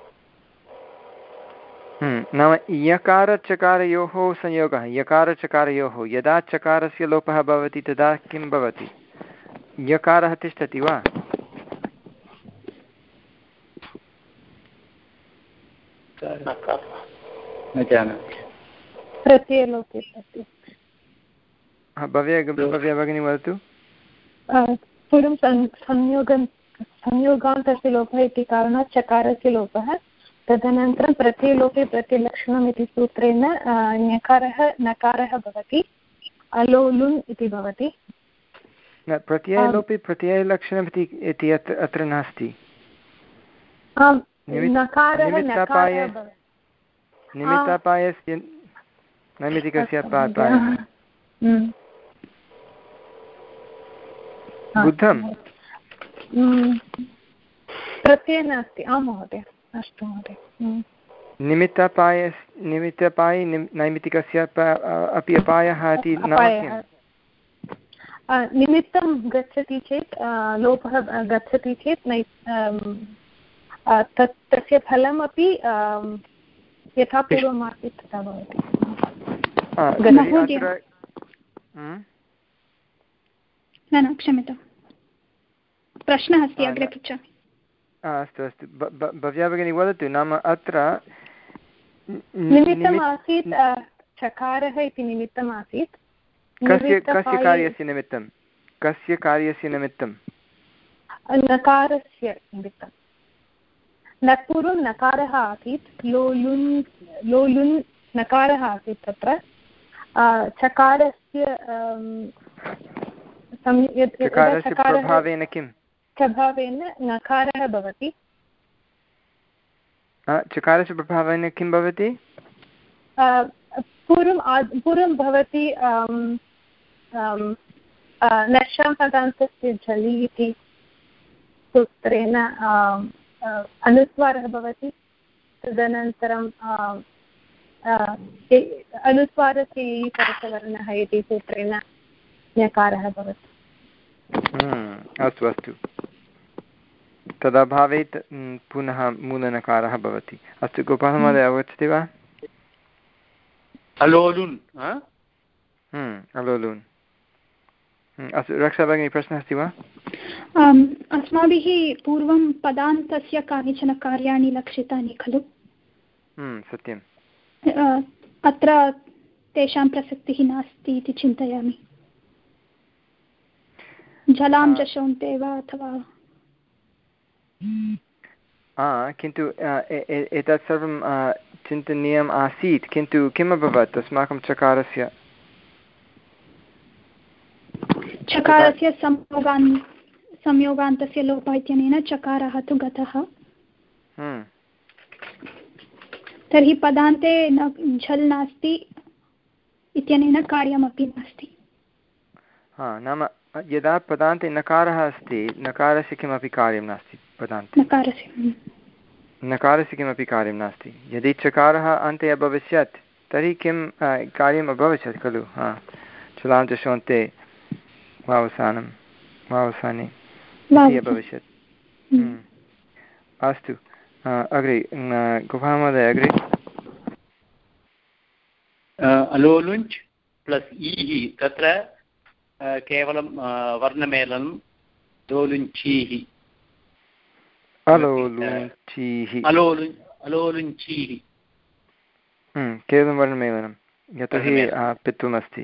हम्म, नाम यकारचकारयोः संयोगः यकारचकारयोः यदा चकारस्य लोपः भवति तदा किं भवति? यकारः तिष्ठति वा भव्य भव्य भगिनी वदतु। पूर्वं संयोगं संयोगान्तस्य लोपः इति कारणात् चकारस्य लोपः। तदनन्तरं प्रत्ययलोपे प्रत्ययलक्षणम् इति सूत्रेण ञकारः नकारः भवति। अलोलुन् इति भवति। प्रत्ययलोपे प्रत्ययलक्षणम् इति अत्र नास्ति। निमित्तापायस्य नैमितिकस्य पापाय बुद्धं प्रत्ययः नास्ति। आं महोदय। अस्तु महोदय। निमित्तपाय निमित्तपायि नैमितिकस्य अपि अपायः इति निमित्तं गच्छति चेत् लोपः गच्छति चेत् नै तत् तस्य फलमपि यथा पूर्वम् आसीत् तथा भवति। न न क्षम्यतां प्रश्नः अस्ति अग्रे पृच्छामि। अस्तु अस्तु। भव्या भगिनी वदतु नाम अत्र निमित्तम् आसीत् चकारः इति निमित्तम् आसीत् कस्य कस्य कार्यस्य निमित्तं? कस्य कार्यस्य निमित्तं? नकारस्य निमित्तं। पूर्वं नकारः आसीत्। लोलुन् लोलुन् नकारः आसीत् तत्र। चकारस्य प्रभावेन किं प्रभावेन नकारः भवति। चकारस्य प्रभावेन किं भवति? पूर्वं पूर्वं भवति नशां पदान्तस्य झलि इति सूत्रेण अनुस्वारः भवति। तदनन्तरं अनुस्वारस्य परसवर्णः इति सूत्रेण ञकारः भवति। हम्म, अस्तु अस्तु। तदभावे पुनः मूलनकारः भवति। अस्तु गोपालमहोदय अवगच्छति वा? अलोलुन् अलोलुन् अस्तु रक्षा भगिनी प्रश्नः अस्ति वा अस्माभिः पूर्वं पदान्तस्य कानिचन कार्याणि लक्षितानि खलु? सत्यम्. अत्र तेषां प्रसक्तिः नास्ति इति चिन्तयामि. जलां जशोन्ते वा अथवा किन्तु एतत् सर्वं चिन्तनीयम् आसीत् किन्तु किम् अभवत् अस्माकं चकारस्य चकारस्य संयोगान् संयोगान्तस्य लोपः इत्यनेन चकारः तु गतः। तर्हि पदान्ते न झल् नास्ति इत्यनेन कार्यमपि नास्ति हा नाम यदा पदान्ते नकारः अस्ति नकारस्य किमपि कार्यं नास्ति पदान्ते नकारस्य। नकारस्य किमपि कार्यं नास्ति। यदि चकारः अन्ते अभविष्यत् तर्हि किं कार्यम् अभविष्यत् खलु? हा। चलान्तशोन्ते वावसानं। वावसाने अभविष्यत्। हम्म। हम्म। अस्तु। अग्रे गुहामहोदय अग्रे। अलोलुञ्च् प्लस् ईः तत्र केवलं वर्णमेलनं लोलुञ्चीः अलोलुञ्चीः अलोलु अलोलुञ्चीः केवलं वर्णमेलनं यतोहि पित्वमस्ति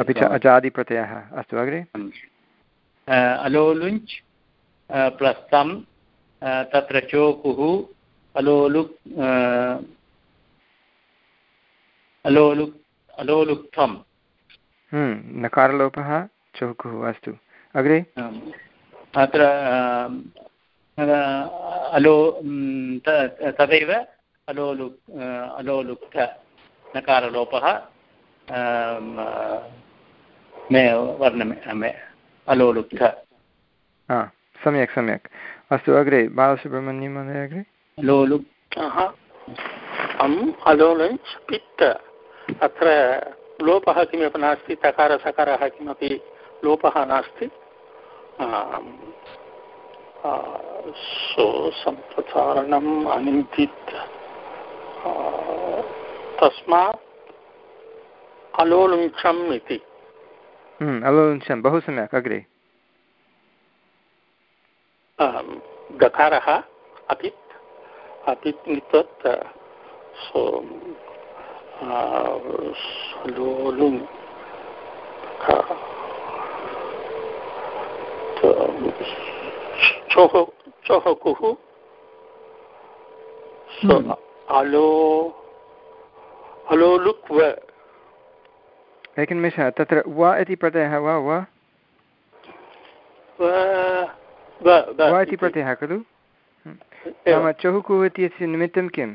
अपि च अजादिप्रत्ययः अस्तु अग्रे? अलोलुञ्च् प्लस् तं तत्र चोकुः. अलोलुक् अलोलुक् अलोलुक्थम् हम्म, नकारलोपः चौकुः अस्तु। अग्रे? अत्र अलो तदैव अलोलु अलोलुक्थ नकारलोपः मे वर्णमे अलोलुक्थ सम्यक् सम्यक्। अस्तु अग्रे बालसुब्रह्मण्यं महोदय अग्रे अलोलुक् अलोलञ्च् पित्त। अत्र लोपः किमपि नास्ति तकारसकारः किमपि लोपः नास्ति। सम्प्रसारणम् अनिन्दित्। तस्मात् अलोलुञ्छम् इति। हम्म, अलोलुञ्छं बहु सम्यक् अग्रे। गकारः अपित् अपित् तत् सो अलो व। एकनिमेषः तत्र व इति प्रत्ययः वा वा। इति प्रत्ययः खलु। नाम चहुकुः इत्यस्य निमित्तं किम्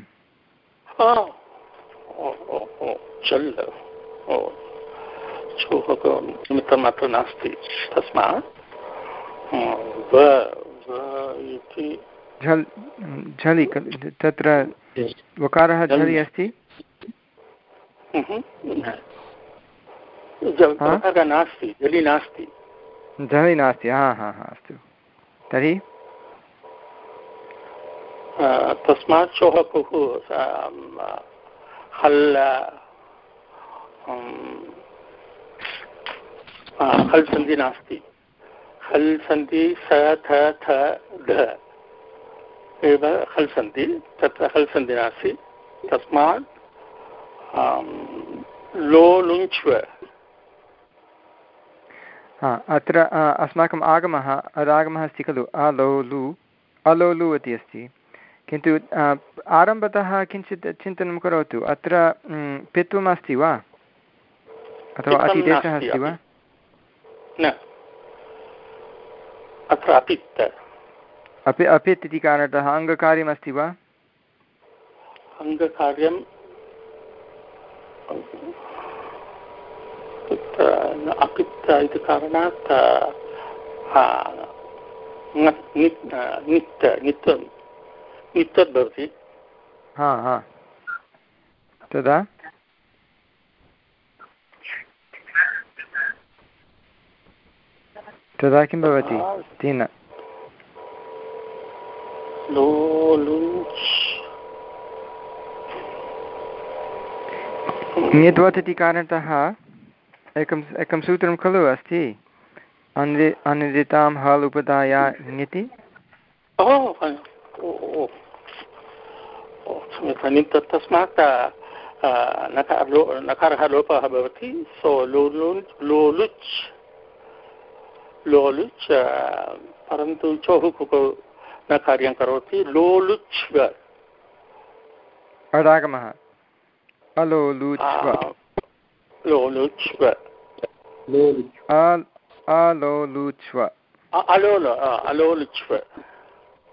निमित्तम् अत्र नास्ति। तस्मात् झल् झलि तत्र वकारः झलि अस्ति? नास्ति झलि नास्ति। झलि नास्ति हा हा हा अस्तु। तर्हि? तस्मात् श्वः कुः हल् हल् सन्धि नास्ति। हल् सन्धि स थ थ ध। एव हल् सन्धि तत्र हल् सन्धि नास्ति। तस्मात् लो लुञ्च्व। हा अत्र अस्माकम् आगमः अदागमः अस्ति खलु? अलोलु अलोलु इति अस्ति। किन्तु आरम्भतः किञ्चित् चिन्तनं करोतु। अत्र पित्वम् अस्ति वा? अथवा अतिदेशः अस्ति वा? न। अत्र अपित्। अपि अपित् इति कारणतः अङ्गकार्यमस्ति वा? अङ्गकार्यं अपित् इति कारणात् भवति हा हा। तदा? तदा किं भवति तेन ङित्वत् इति कारणतः एकम् एकं सूत्रं खलु अस्ति। अन्वि अन्वितां हल् उपदाया ङिति तस्मात् नकारः लोपः भवति। सो लोलुच् लोलुच् परन्तु चोः कुकौ न कार्यं करोति। लोलुच्व अडागमः। अलोलुच्व लोलुच्व अलोलुच्व अलोल अलोलुच्व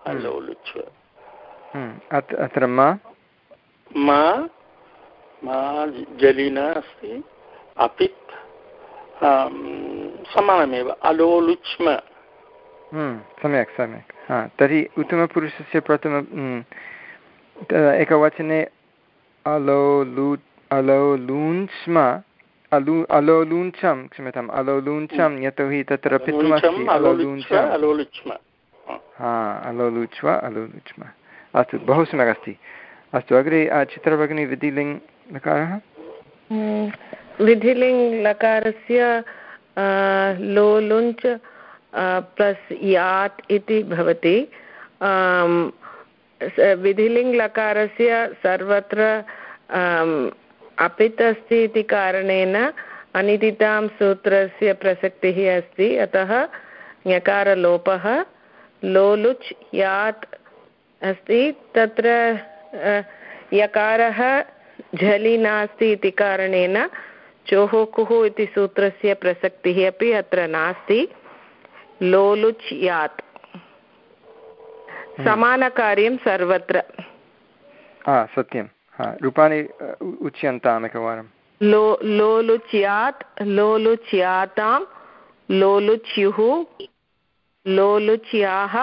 अलोलुच्व अत्र मा? मा जलिन अस्ति। अपित् समानमेव अलोलुच्म सम्यक् सम्यक्। हा तर्हि उत्तमपुरुषस्य प्रथम एकवचने अलोलु अलोलून्स्म अलु अलोलूञ्चं क्षम्यताम् अलोलूञ्चं यतोहि तत्र पित्वमस्ति अलोलूञ्च हा। अलोलुच्व अलोलुच्म अस्तु बहु सम्यक् अस्ति। अस्तु अग्रे चित्रभगिनी विधिलिङ्ग् लकारः विधिलिङ्ग् लकारस्य लोलुञ्च प्लस् यात् इति भवति। विधिलिङ्ग् लकारस्य सर्वत्र अपित् अस्ति इति कारणेन अनिदितां सूत्रस्य प्रसक्तिः अस्ति। अतः ञकारलोपः, लोलुच् यात् अस्ति। तत्र यकारः झलि नास्ति इति कारणेन चोः कुः इति सूत्रस्य प्रसक्तिः अपि अत्र नास्ति। लोलुच् यात् समानकार्यं सर्वत्र। सत्यं। रूपाणि उच्यन्ताम् एकवारं लो लोलुच्यात् लोलुच्यातां लोलुच्युः लोलुच्याः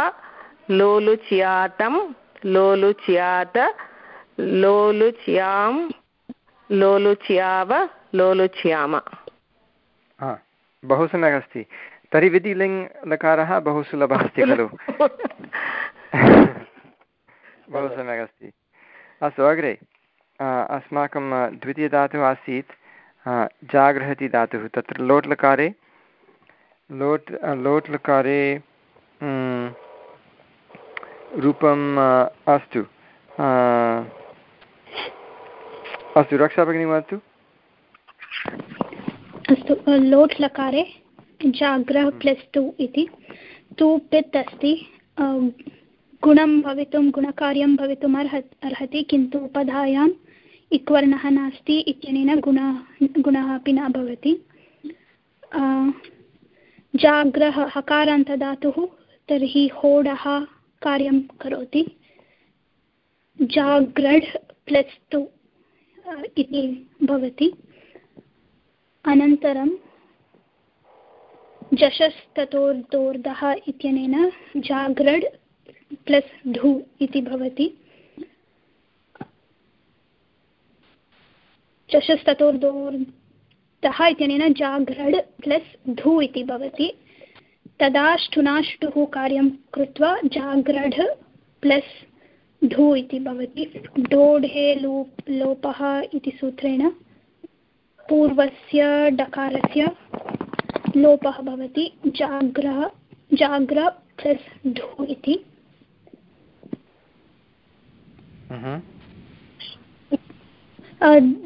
लोलुच्यातं लोलुच्यात लोलुच्यां लोलुच्याव लोलुच्याम बहु सम्यक् अस्ति। तर्हि विधिलिङ्ग् लकारः बहु सुलभः अस्ति खलु? बहु सम्यक् अस्ति। अस्तु अग्रे अस्माकं द्वितीयधातुः आसीत् जागृहति धातुः। तत्र लोट् लकारे लोट् लोट् लकारे रूपम् अस्तु अस्तु रक्षा भगिनी वदतु। अस्तु लोट् लकारे जाग्रः प्लस् टु इति। तु पित् अस्ति। गुणं भवितुं गुणकार्यं भवितुम् अर्ह अर्हति किन्तु उपधायाम् इक्वर्णः नास्ति इत्यनेन गुणः गुणः अपि न भवति। जाग्रः हकारान्तदातुः तर्हि होडः कार्यं करोति। जाग्रड् प्लस् टु इति भवति। अनन्तरं जशस्ततोर्दोर्दः इत्यनेन जाग्रड् प्लस् ढु इति भवति। चषस्ततोर्दोर्दः इत्यनेन जाघ्रड् प्लस् धु इति भवति। तदा ष्ठुनाष्टुः कार्यं कृत्वा जाग्रढ प्लस् ढु इति भवति। डोढे लोप् लोपः इति सूत्रेण पूर्वस्य डकारस्य लोपः भवति। जाग्रः जाग्र प्लस् ढु इति।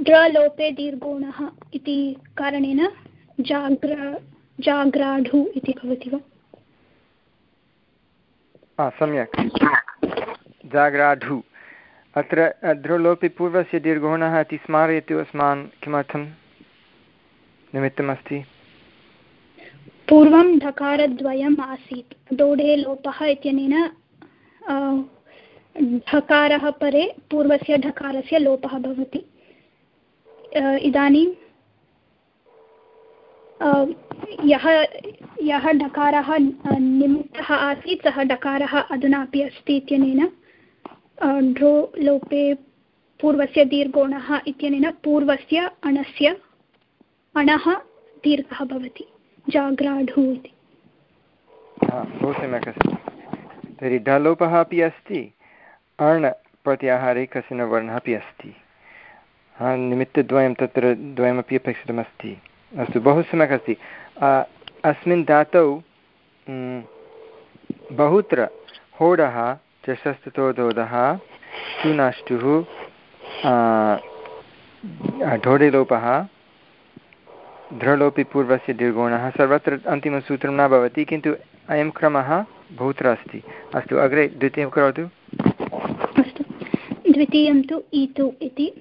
द्रलोपे दीर्घोणः इति कारणेन जाग्र जाग्राढु इति भवति वा? सम्यक्। जाग्राढु। अत्र ध्रुलोपि पूर्वस्य दीर्घोणः इति स्मारयतु अस्मान् किमर्थं निमित्तमस्ति। पूर्वं ढकारद्वयम् आसीत्। दोढे लोपः इत्यनेन ढकारः परे पूर्वस्य ढकारस्य लोपः भवति। इदानीं यः यः ढकारः निमित्तः आसीत्, सः ढकारः अधुनापि अस्ति इत्यनेन ड्रो लोपे पूर्वस्य दीर्घोणः इत्यनेन पूर्वस्य अणस्य अणः दीर्घः भवति, जाग्राढु इति। बहु सम्यक् अस्ति। तर्हि अपि अस्ति अण् प्रत्याहारे कश्चन वर्णः अपि अस्ति। निमित्तद्वयं तत्र द्वयमपि अपेक्षितमस्ति। अस्तु, बहु सम्यक् अस्ति। अस्मिन् धातौ बहुत्र होडः चषस्ततोदोदः सुनाष्टुः ढोडिलोपः दृढलोपि पूर्वस्य दीर्घोणः सर्वत्र अन्तिमसूत्रं न भवति, किन्तु अयं क्रमः बहुत्र अस्ति। अस्तु, अग्रे द्वितीयं करोतु। अस्तु। द्वितीयं तु ईतु इति।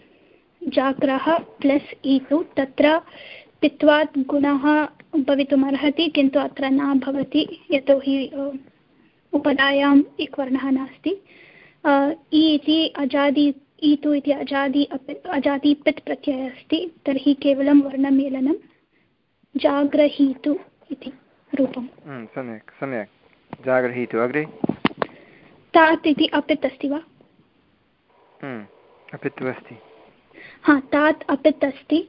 जाग्रः प्लस् ईतु, तत्र पित्वात् गुणः भवितुमर्हति, किन्तु अत्र न भवति, यतोहि उपधायाम् इक् वर्णः नास्ति। इ इति अजादि, ईतु इति अजादि अजादि पित् प्रत्ययः अस्ति, तर्हि केवलं वर्णमेलनं जाग्रहीतु इति रूपं सम्यक् सम्यक्। जाग्रहीतु अग्रे? तात् इति अपित् अस्ति वा? अपित् अस्ति हा तात् अपित् अस्ति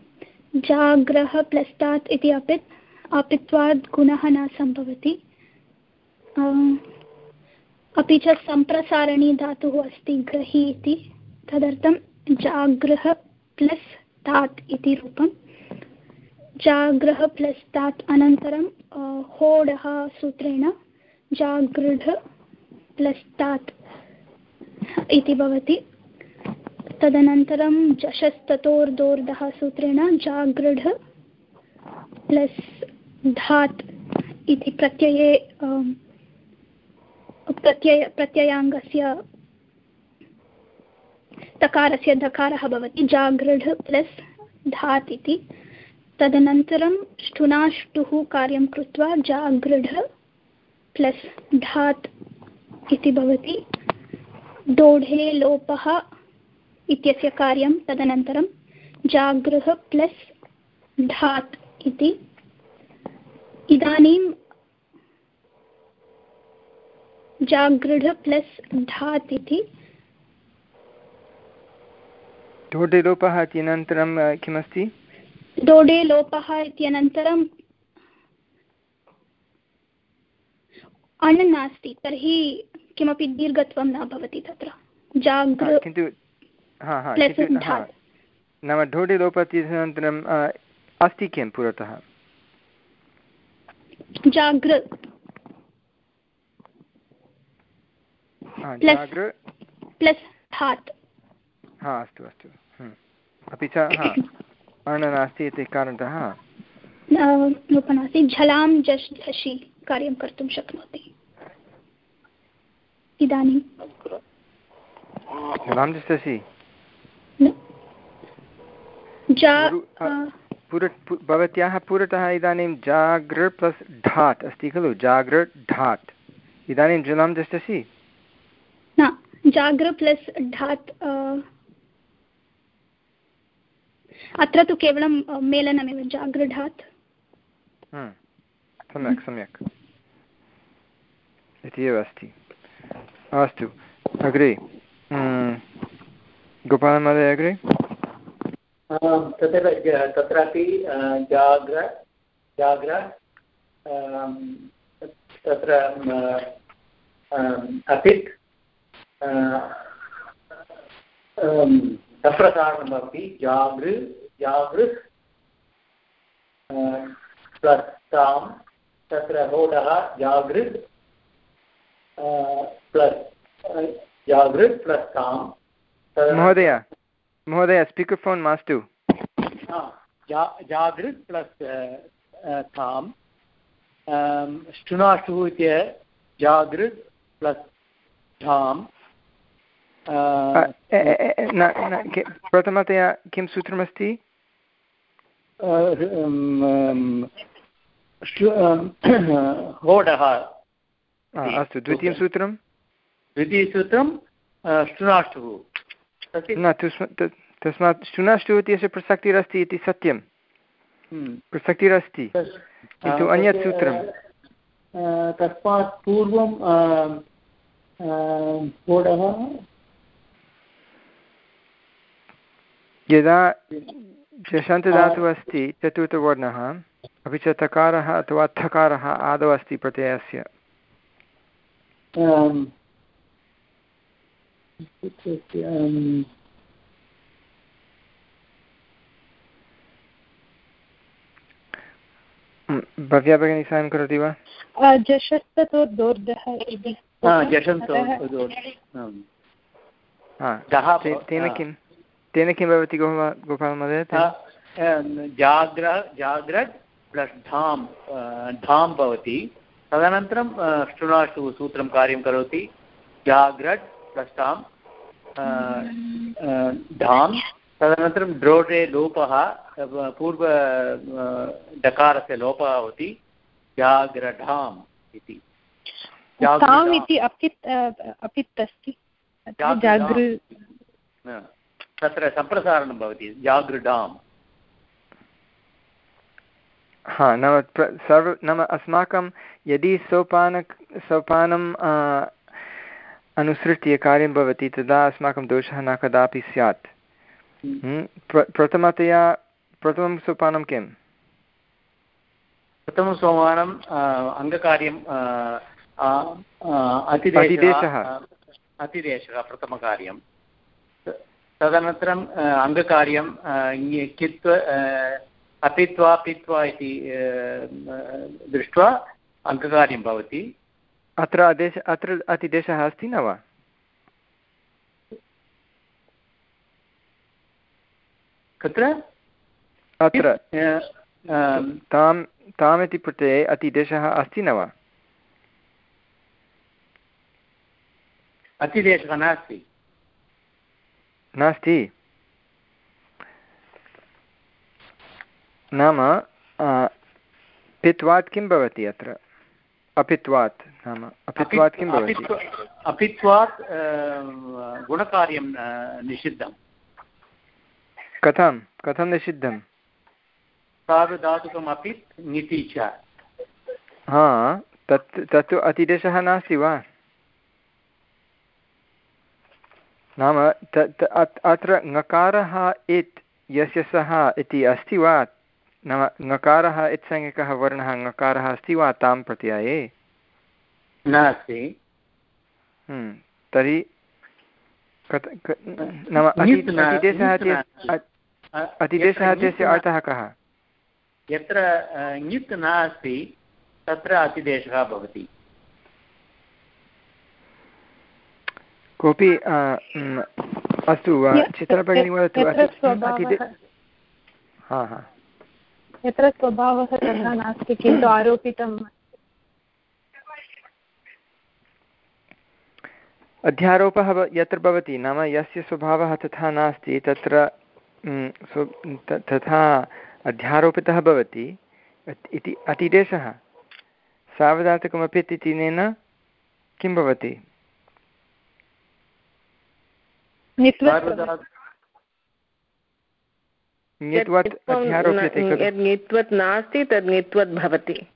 जाग्रह प्लस्तात् इति अपि अपित्वात् गुणः न सम्भवति। अपि च सम्प्रसारणी धातुः अस्ति ग्रही इति तदर्थं जागृह प्लस् तात् इति रूपं जागृह प्लस् तात् अनन्तरं होडः सूत्रेण जागृढ प्लस् तात् इति भवति। तदनन्तरं जशस्ततोर्दोर्धः सूत्रेण जागृढ प्लस् धात् इति प्रत्यये प्रत्यय, प्रत्ययाङ्गस्य, तकारस्य धकारः भवति। जागृढ प्लस् धात् इति। तदनन्तरं ष्ठुनाष्टुः कार्यं कृत्वा जागृढ प्लस् धात् इति भवति। दोढे लोपः इत्यस्य कार्यं तदनन्तरं जागृह प्लस् धात् इति। इदानीं जागृढ प्लस् धात् इति। डोडे लोपः इत्यनन्तरं किमस्ति? डोडे लोपः इत्यनन्तरं अण् नास्ति तर्हि किमपि दीर्घत्वं न भवति तत्र। जागृ किन्तु नाम ढोडि लोपति अनन्तरम् अस्ति किं पुरतः? जागृ प्लस् हात् हा अस्तु अस्तु। हम्म। अपि च अर्ण नास्ति इति कारणतः नास्ति झलां झष् झषि कार्यं कर्तुं शक्नोति। इदानीं। झलां झषि भवत्याः पुरतः इदानीं जागृ प्लस् ढात् अस्ति खलु? जागृ ढात्। इदानीं जलं दृष्टसि न जागृ प्लस् ढात् अत्र तु केवलं मेलनमेव जागृढात्। हम्म, सम्यक् सम्यक्। इति एव अस्ति। अस्तु अग्रे गोपालमहोदय अग्रे? तत्र तत्रापि जाग्र जाग्र तत्र अपित् सप्रसारणं भवति जागृ जागृ प्लस् तां तत्र होडः जागृत् प्लस् जागृत् प्लस्तां महोदय महोदय स्पीकर् फोन् मास्तु। जागृत् प्लस् तां ष्टुनाष्टुः इति जागृत् प्लस् धाम् प्रथमतया किं सूत्रमस्ति होडः अस्तु द्वितीयं सूत्रं द्वितीयसूत्रं ष्टुनाष्टुः न तस्मात् ष्टुनाष्टुः इत्यस्य प्रसक्तिरस्ति इति सत्यं। प्रसक्तिरस्ति किन्तु अन्यत् सूत्रं तस्मात् पूर्वं होडः यदा शशन्तदातुः अस्ति चतुर्थवर्णः अपि च तकारः अथवा थकारः आदौ अस्ति प्रत्ययस्य। भव्या भगिनी सायं करोति वा? तेन किं तेन किं भवति गोपालमहोदय? जाग्र जाग्रत् प्लस् धाम् धाम् भवति। तदनन्तरं ष्टुनाष्टु सूत्रं कार्यं करोति। जाग्रट् प्लस् धाम् धाम्। तदनन्तरं ड्रोटे लोपः पूर्व डकारस्य लोपः भवति। जाग्रढाम् इति। इति अपित् अपित् अस्ति। जागृ तत्र सम्प्रसारणं भवति जागृडाम्। हा नाम सर्व नाम अस्माकं यदि सोपान सोपानम् अनुसृत्य कार्यं भवति तदा अस्माकं दोषः न कदापि स्यात्। हम्म। हम्म, प्रथमतया प्रथमं सोपानं किम् प्रथमं सोपानम् अङ्गकार्यं अतिदेशः। अतिदेशः प्रथमकार्यं तदनन्तरम् अङ्गकार्यं कित्व अपित्वा पित्वा इति दृष्ट्वा अङ्ककार्यं भवति। अत्र आदेश अत्र अतिदेशः अस्ति न वा? कुत्र अत्र। तां ताम् इति प्रत्यये अतिदेशः अस्ति न वा? अतिदेशः नास्ति। नास्ति नाम पित्वात् किं भवति अत्र अपित्वात् नाम अपित्वात् किं भवति अपित्वात् गुणकार्यं निषिद्धं कथं कथं निषिद्धं सार्वधातुकम् अपित् ङिति च हा तत् तत्तु अतिदेशः नास्ति वा नाम अत्र ङकारः इत् यस्य सः इति अस्ति वा? नाम ङकारः इत्संज्ञकः वर्णः ङकारः अस्ति वा तां प्रत्यये? नास्ति। हम्म, तर्हि कथ नाम अतिदेशः अतिदेशः इत्यस्य अर्थः कः? यत्र ङित् नास्ति तत्र अतिदेशः भवति। कोऽपि अस्तु चित्रभगिनी वदतु हा हा। यत्र स्वभावः तथा नास्ति किन्तु आरोपितम् अध्यारोपः यत्र भवति नाम यस्य स्वभावः तथा नास्ति तत्र तथा अध्यारोपितः भवति इति अतिदेशः। सावधातकमपि इत्यनेन किं भवति ङित्वत् अध्यारोप्यते खलु यद् ङित्वत् नास्ति तद् ङित्वत् भवति।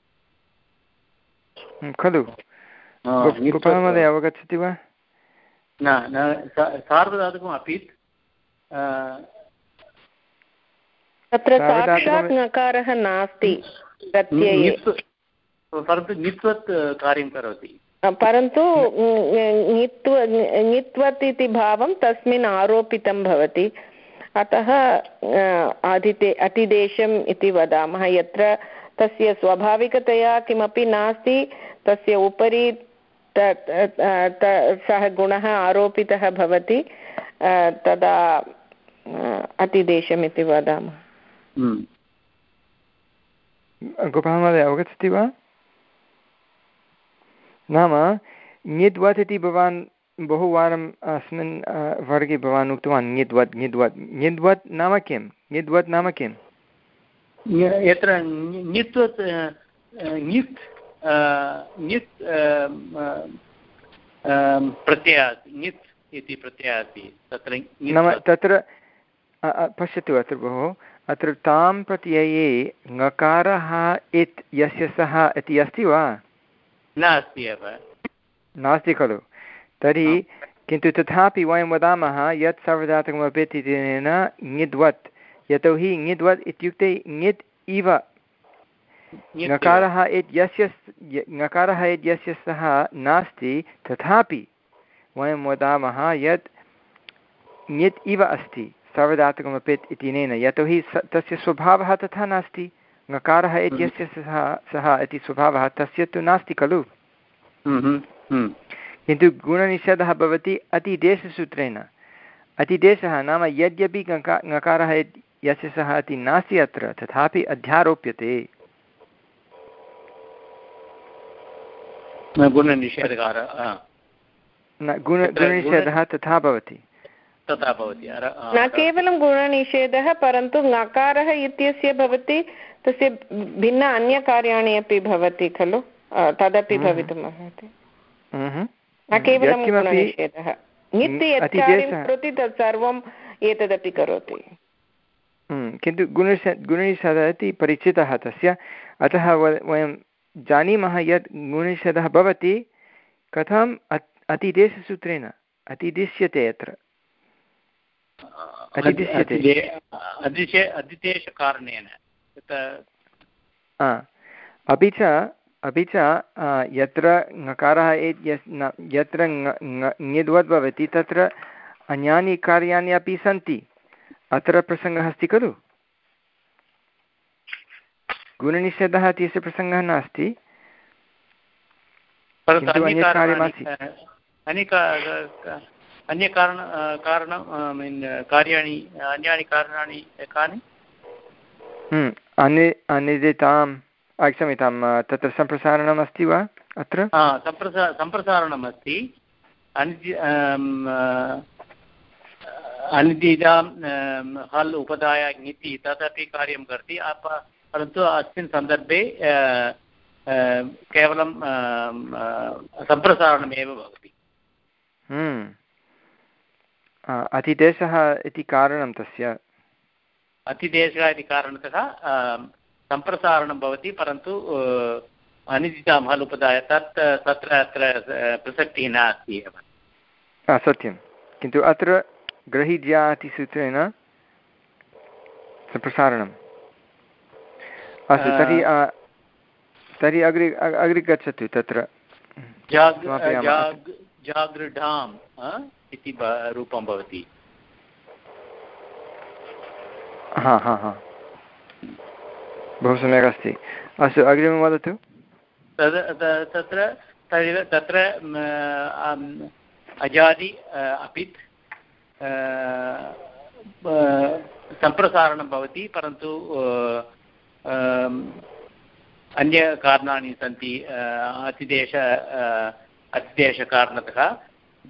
खलु। गोपालमहोदय अवगच्छति वा? न सार्वधातुकम् अपि तत्र साक्षात् नकारः नास्ति प्रत्यये। परन्तु ङित्वत् कार्यं करोति। परन्तु ङित्वत् इति भावं तस्मिन् आरोपितं भवति। अतः आदिते, अतिदेशम् इति वदामः। यत्र तस्य स्वाभाविकतया किमपि नास्ति, तस्य उपरि सः गुणः आरोपितः भवति। तदा अतिदेशम् इति वदामः। गोपालमहोदय, अवगच्छति वा? नाम ङिद्वत् इति भवान् बहुवारम् अस्मिन् वर्गे भवान् उक्तवान् ङिद्वत् ङिद्वत् ङिद्वत् नाम किं ङिद्वत् नाम किम्? यत्र ङित्वत् ङित् ङित् प्रत्ययः ङित् इति प्रत्ययः अस्ति तत्र नाम तत्र पश्यतु अत्र भोः अत्र तां प्रत्यये ङकारः इत् यस्य सः इति अस्ति वा? नास्ति एव। नास्ति खलु। तर्हि किन्तु तथापि वयं वदामः यत् सार्वधातुकमपेत् इत्यनेन ङिद्वत्। यतोहि ङिद्वत् इत्युक्ते ङित् इव। ङकारः इत् यस्य ङकारः इत् यस्य सः नास्ति तथापि वयं वदामः यत् ङित् इव अस्ति सार्वधातुकमपेत् इत्यनेन यतोहि स तस्य स्वभावः तथा नास्ति। ङकारः इत्यस्य सः सः इति स्वभावः तस्य तु नास्ति खलु। हम्म, हम्म। किन्तु गुणनिषेधः भवति अतिदेशसूत्रेण। अतिदेशः नाम यद्यपि ङका ङकारः यस्य सः अति नास्ति अत्र तथापि अध्यारोप्यते। गुणनिषेधः तथा भवति। तथा भवति न केवलं गुणनिषेधः परन्तु ङकारः इत्यस्य भवति तस्य भिन्न अन्यकार्याणि अपि भवति खलु? तदपि हम्म। भवितुम् अर्हति। हम्म। न केवलं गुणनिषेधः। नित्य यत् कार्यं करोति तत् सर्वम् एतदपि करोति। हम्म, किन्तु गुणनिष गुणनिषेधः इति परिचितः तस्य। अतः वयं जानीमः यत् गुणनिषेधः भवति। कथम्? अतिदेशसूत्रेण। अतिदिश्यते अत्र। अधिदेशकारणेन अपि च अपि च यत्र ङकारः यत्र ङिद्वद् भवति तत्र अन्यानि कार्याणि अपि सन्ति। अत्र प्रसङ्गः अस्ति खलु? गुणनिषेधः इत्यस्य प्रसङ्गः नास्ति। अन्यकारण कारणं कार्याणि अन्यानि कारणानि कानि? हम्म, अनि अनिदिताम् क्षम्यतां तत्र सम्प्रसारणम् अस्ति वा अत्र? सम्प्रसा सम्प्रसारणम् अस्ति अनिदिदां हल् उपदाय ङिति तदपि कार्यं करोति। परन्तु अस्मिन् सन्दर्भे केवलं सम्प्रसारणमेव भवति। हम्म। अतिदेशः इति कारणं तस्य अतिदेशः इति कारणतः सम्प्रसारणं भवति परन्तु उपदाय तत् तत्र अत्र प्रसक्तिः नास्ति एव। सत्यं। किन्तु अत्र ग्रहीज्या इति सूत्रेण अस्तु तर्हि तर्हि अग्रे अग्रे गच्छतु तत्र। जागृढाम् इति रूपं भवति। हा हा हा. बहु सम्यक् अस्ति. अस्तु, अग्रिमं वदतु. तत्र तत्र अजादि अपित् सम्प्रसारणं भवति, परन्तु अन्यकारणानि सन्ति अतिदेश अतिदेशकारणतः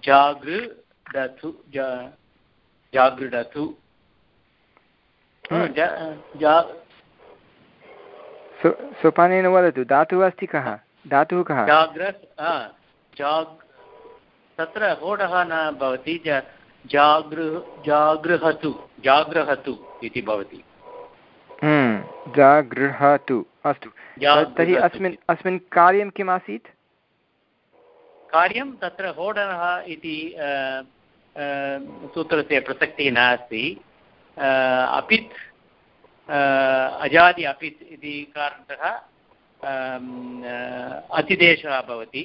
जागृडथु जागृडथु सोपानेन वदतु धातुः अस्ति कः धातुः कः तत्र होडः न भवति जागृ जागृहतु जागृहतु इति भवति जागृहतु अस्तु तर्हि अस्मिन् अस्मिन् कार्यं किम् आसीत् कार्यं तत्र होडनः इति सूत्रस्य प्रसक्तिः नास्ति अपित् अजादि अपित् इति कारणतः अतिदेशः भवति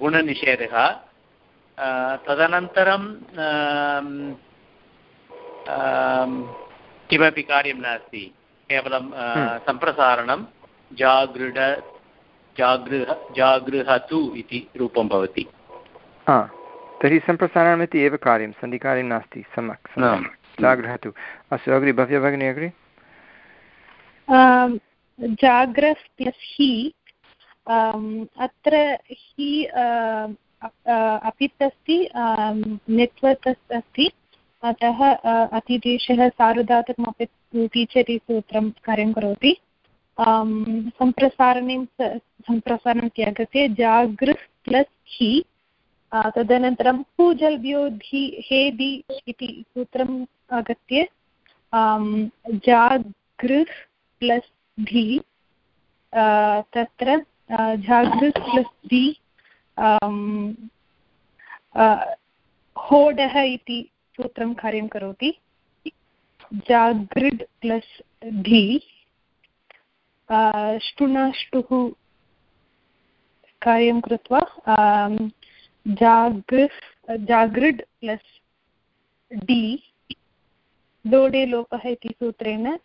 गुणनिषेधः। तदनन्तरं किमपि कार्यं नास्ति केवलं हम्म। सम्प्रसारणं जागृढ जागृह जागृहतु इति रूपं भवति। तर्हि सम्प्रसारणमिति एव कार्यं सन्धिकार्यं नास्ति सम्यक् जागृहतु अस्तु अग्रे भव्य भगिनी अग्रे? जाग्रस् हि अत्र हि अपित् अस्ति नेट्वर्क् अस्ति अतः अतिदेशः सार्वधातुकमपि टीचरि सूत्रं कार्यं करोति। सम्प्रसारणे सम्प्रसारणं त्यागते जागृ प्लस् हि तदनन्तरं पूजल्भ्यो धि हे दि इति सूत्रम् आगत्य जागृ प्लस् धि तत्र जागृ प्लस् धि होडः इति सूत्रं कार्यं करोति। जागृड् प्लस् धि ष्टुनाष्टुः कार्यं कृत्वा जागृ जागृड् प्लस् डि लोडे लोपः इति सूत्रेण।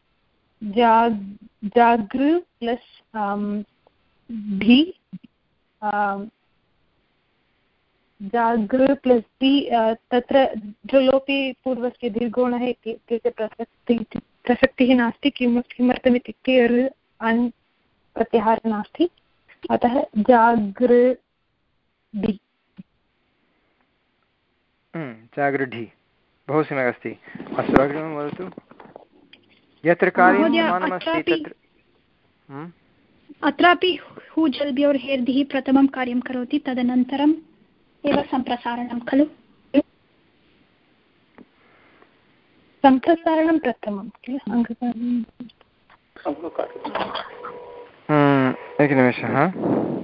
जागृ प्लस् ढि जागृ प्लस् दि तत्र ज्वलोपि पूर्वस्य दीर्घोणः इत्यस्य प्रसक्तिः प्रसक्तिः नास्ति किम किमर्थमित्युक्ते ऋ अन् प्रत्याहारः नास्ति। अतः जागृढि हम्म, जागृढि। बहु सम्यक् अस्ति। अस्तु अग्रिमं वदतु। यत्र कार्यं तत्र हम्म? अत्रापि हू जल्ब्योर्हेर्दिः प्रथमं कार्यं करोति तदनन्तरं एव सम्प्रसारणं खलु। सम्प्रसारणं प्रथमं किल? हम्म, एकनिमेषः।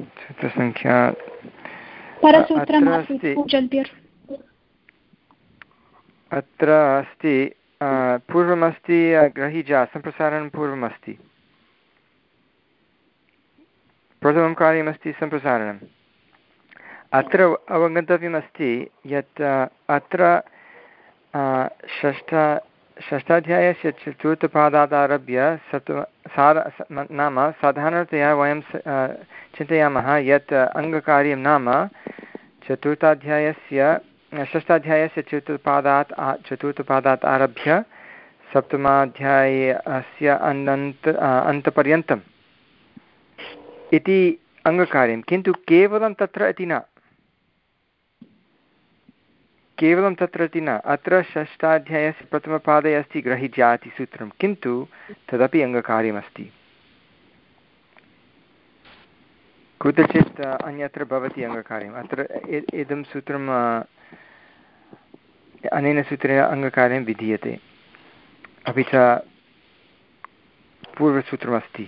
सूत्रसङ्ख्या अत्र अस्ति पूर्वमस्ति ग्रहीजा सम्प्रसारणं पूर्वमस्ति। प्रथमं कार्यमस्ति सम्प्रसारणम्। अत्र अवगन्तव्यमस्ति यत् अत्र षष्ठ, षष्ठाध्यायस्य चतुर्थपादात् आरभ्य सप्तम सार नाम साधारणतया वयं चिन्तयामः यत्, अङ्गकार्यं नाम चतुर्थाध्यायस्य षष्ठाध्यायस्य चतुर्थपादात् चतुर्थपादात् आरभ्य सप्तमाध्यायस्य अनन्त अन्तपर्यन्तम् इति अङ्गकार्यं। किन्तु केवलं तत्र इति न। केवलं तत्र इति न। अत्र षष्ठाध्यायस्य प्रथमपादे अस्ति ग्रहिज्याति सूत्रं किन्तु तदपि अङ्गकार्यमस्ति। कुत्रचित् अन्यत्र भवति अङ्गकार्यम्। अत्र इदं सूत्रम् अनेन सूत्रेण अङ्गकार्यं विधीयते। अपि च पूर्वसूत्रमस्ति।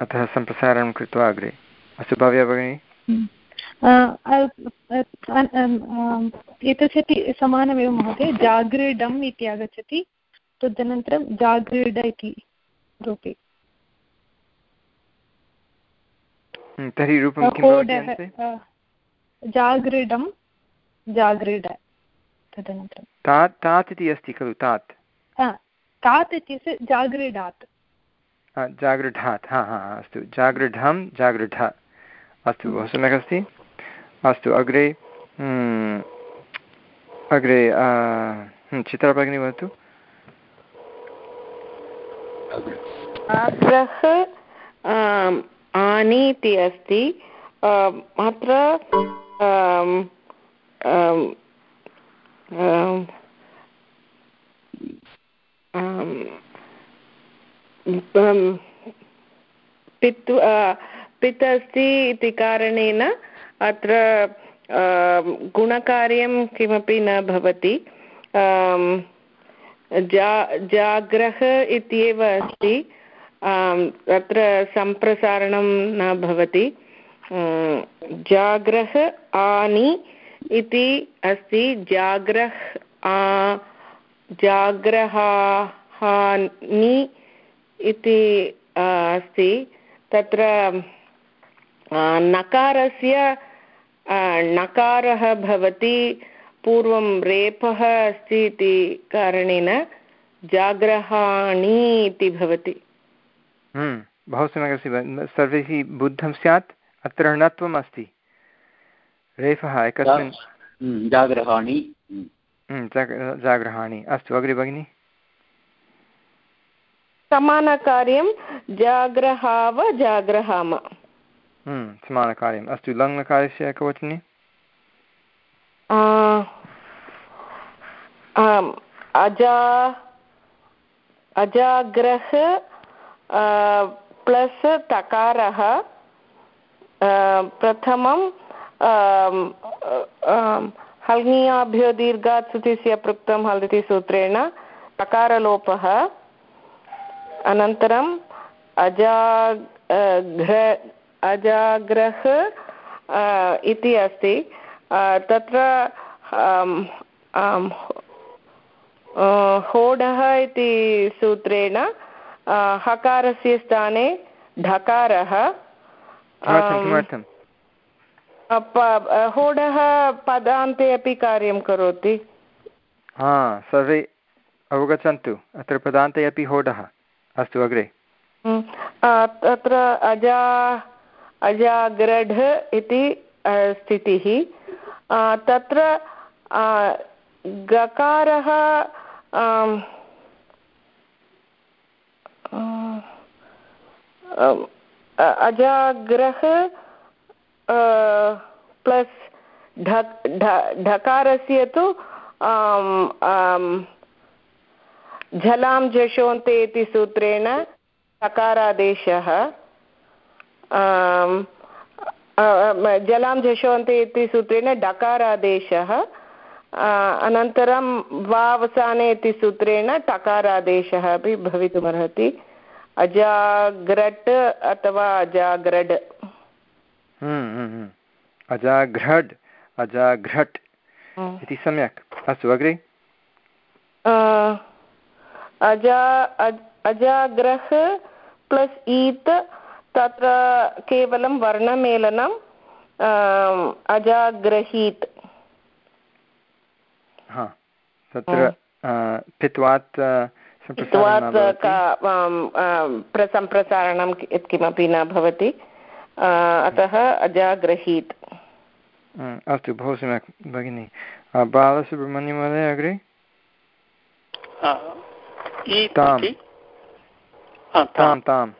अतः सम्प्रसारणं कृत्वा अग्रे। अस्तु, भव्या भगिनी। एतस्यपि समानमेव महोदय। जागृडम् इति आगच्छति। तदनन्तरं जागृड इति रूपे। तर्हि रूपं जागृडं जागृड तदनन्तरं। तात् तात् इति अस्ति खलु तात्? तात् इत्यस्य जागृडात् जागृढात् हा हा अस्तु। जागृढं जागृढ अस्तु बहु सम्यक् अस्ति। अस्तु अग्रे हम्म, अग्रे हम्म, चित्रभगिनी वदतु। आग्रह आनि इति अस्ति अत्र पित् पित् अस्ति इति कारणेन अत्र गुणकार्यं किमपि न भवति। जा, जाग्रह इत्येव अस्ति। तत्र सम्प्रसारणं न भवति। जाग्रह आनि इति अस्ति। जाग्रह जाग्रहानि इति अस्ति। तत्र नकारस्य नकारः भवति। पूर्वं रेपः अस्ति इति कारणेन जाग्रहाणि इति भवति। बहु सम्यक् अस्ति सर्वैः बुद्धं स्यात् अत्र णत्वम् अस्ति। रेफः एकस्मिन् हम्म, जाग्रहाणि। हम्म, जाग्रहाणि। अस्तु अग्रे भगिनि। समानकार्यं जाग्रहाव जाग्रहाम। समानकार्यम्। अस्तु लङ्लकारस्य एकवचने। अजा अजाग्रह प्लस् तकारः प्रथमं हल्ङ्याभ्यो दीर्घात् सुतिस्य पृक्तं हल् इति सूत्रेण तकारलोपः अनन्तरम् अजाघ्र अजाग्रह इति अस्ति। तत्र होडः इति सूत्रेण हकारस्य स्थाने ढकारः होडः पदान्ते अपि कार्यं करोति। हा सर्वे अवगच्छन्तु अत्र पदान्ते अपि होडः। अस्तु अग्रे। तत्र अजा अजाग्रढ इति स्थितिः। तत्र गकारः अजाग्रह प्लस् ढकारस्य तु झलां जशोन्ते इति सूत्रेण सकारादेशः जलां झषन्ते इति सूत्रेण डकारादेशः अनन्तरं वावसाने इति सूत्रेण टकारादेशः अपि भवितुमर्हति। अजाग्रट् अथवा अजाग्रड्। हम्म, हम्म, हम्म। अजाघ्रड् अजाघ्रट् इति सम्यक्। अस्तु अग्रे। अजा अजाग्रह प्लस् ईत् तत्र केवलं वर्णमेलनम् अजाग्रहीत्। तत्र पित्वात् सम्प्रसारणं यत्किमपि न भवति. अतः अजाग्रहीत् अस्तु बहु सम्यक् भगिनि। बालसुब्रह्मण्यमहोदय अग्रे? तां ताम्।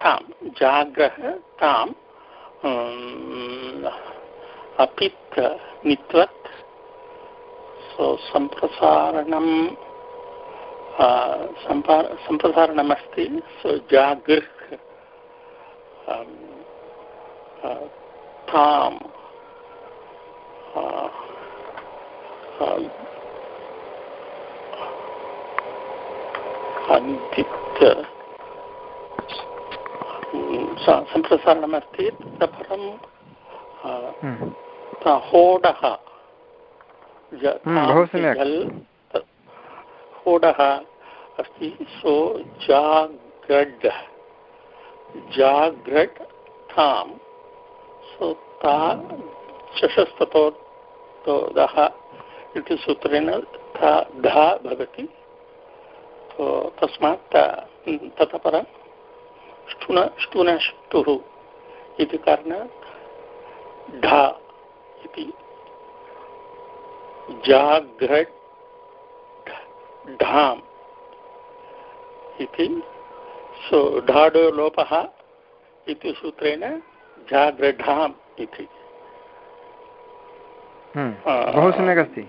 तां जाग्रह ताम् अपित् नित्वत् सो सम्प्रसारणं सम्प्रसारणमस्ति सो जागृह् ताम् सम्प्रसारणमस्ति ततः परं होडः। होडः अस्ति। सो जाग्रड्। जाग्रड् तां सो ता चषस्ततोदः इति सूत्रेण धा धा भवति। तस्मात् ततः परं ष्टुन ष्टुनष्टुः इति कारणात् ढा इति जाघ्रट् ढाम् इति सो ढाडो लोपः इति सूत्रेण जाग्रढाम् इति। हम्म, बहु सम्यक् अस्ति।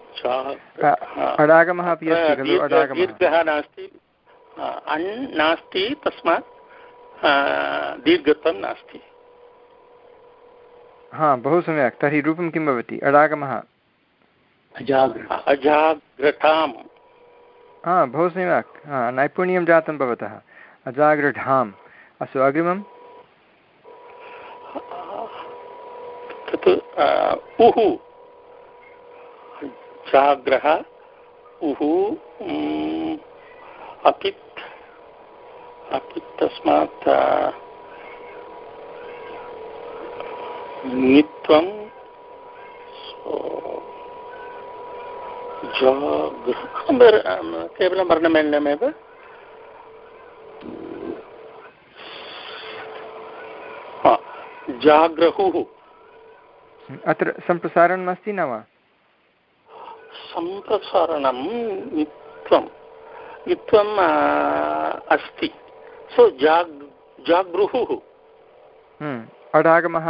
अडागमः अपि अस्ति दीर्घः नास्ति। अण् नास्ति तस्मात् दीर्घत्वं नास्ति। हा बहु सम्यक्। तर्हि रूपं किं भवति? अडागमः। अजाग्रताम्। हा बहु सम्यक् हा नैपुण्यं जातं भवतः। अजागृढाम् अस्तु अग्रिमम्? तत् उः जाग्रह उः अपित् अपित् तस्मात् नित्वं केवलं वर्णमेलनमेव जाग्रहुः अत्र सम्प्रसारणम् अस्ति न वा सम्प्रसारणं नित्वं नित्वम् अस्ति सो जाग् जागृहुः अडागमः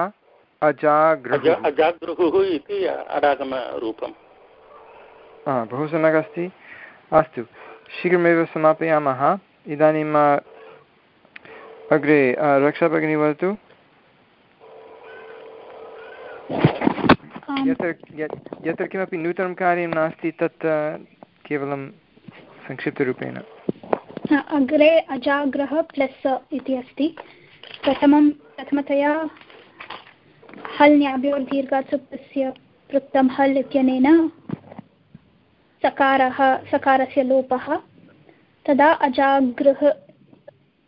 अजागृहुः इति अडागमरूपम् बहु सम्यक् अस्ति अस्तु शीघ्रमेव समापयामः। इदानीम् अग्रे रक्षा भगिनी वदतु। यत्र यत्र किमपि नूतनं कार्यं नास्ति तत् केवलं संक्षिप्तरूपेण। अग्रे अजाग्रह प्लस् इति अस्ति। प्रथमं प्रथमतया हल् न्याभ्योर्दीर्घात्सुप्तस्य पृक्तं हल् इत्यनेन सकारः सकारस्य लोपः तदा अजागृह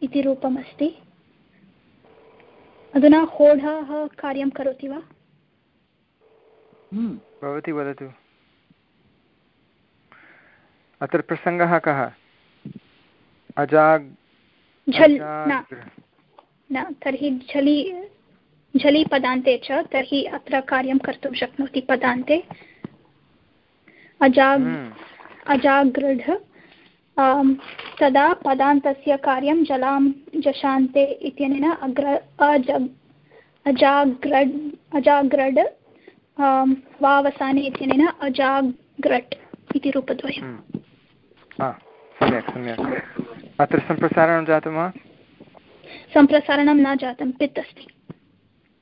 इति रूपमस्ति। अधुना होढः कार्यं करोति वा? हम्म। भवती वदतु। अत्र प्रसङ्गः कः? अजाग् झल् न। तर्हि झलि झलि पदान्ते च तर्हि अत्र कार्यं कर्तुं शक्नोति पदान्ते। हम्म। तदा पदान्तस्य कार्यं जलां जशान्ते इत्यनेन अग्र अजाग्रड् अजाग्रड् वावसाने इत्यनेन अजाग्रट् इति रूपद्वयम्। हम्म। सम्यक् सम्यक्। अत्र सम्प्रसारणं जातं वा? सम्प्रसारणं न जातं पित् अस्ति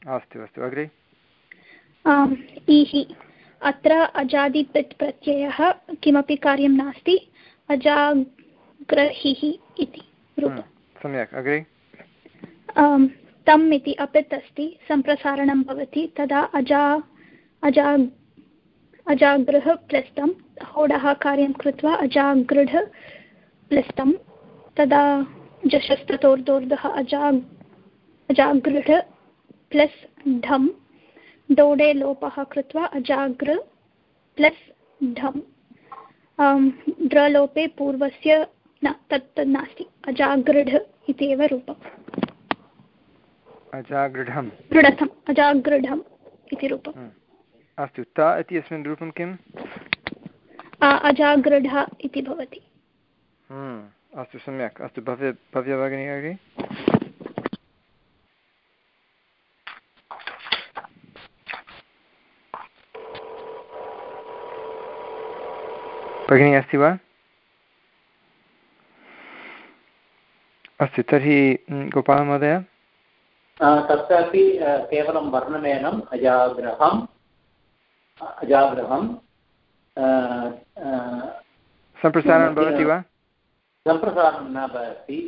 अस्तु। अस्तु अग्रे ईहि। अत्र अजादिपित् प्रत्ययः किमपि कार्यं नास्ति अजाग्रहिः इति सम्यक् अग्रे? तम् इति अपित् अस्ति सम्प्रसारणं भवति तदा अजा अजा अजागृह प्लस्तम् होडः कार्यं कृत्वा अजागृढ प्लस्तम् तदा जशस्ततोर्दोर्धः अजा अजागृढ प्लस् ढम्। डोडे लोपः कृत्वा अजाग्र प्लस् ढम्। ड्रलोपे पूर्वस्य न तत् नास्ति। अजागृढ इति एव रूपम् अजागृढं अजागृढम् इति रूपम्। अस्तु त इति अस्मिन् रूपं किम्? अजागृढ इति भवति। अस्तु सम्यक्। अस्तु भव्य भव्यभगिनी भगिनी अस्ति वा? अस्तु तर्हि गोपालमहोदय तत्रापि केवलं वर्णमेनम् अजाग्रहम् अजाग्रहं सम्प्रसारणं भवति वा? सम्प्रसारणं न भवति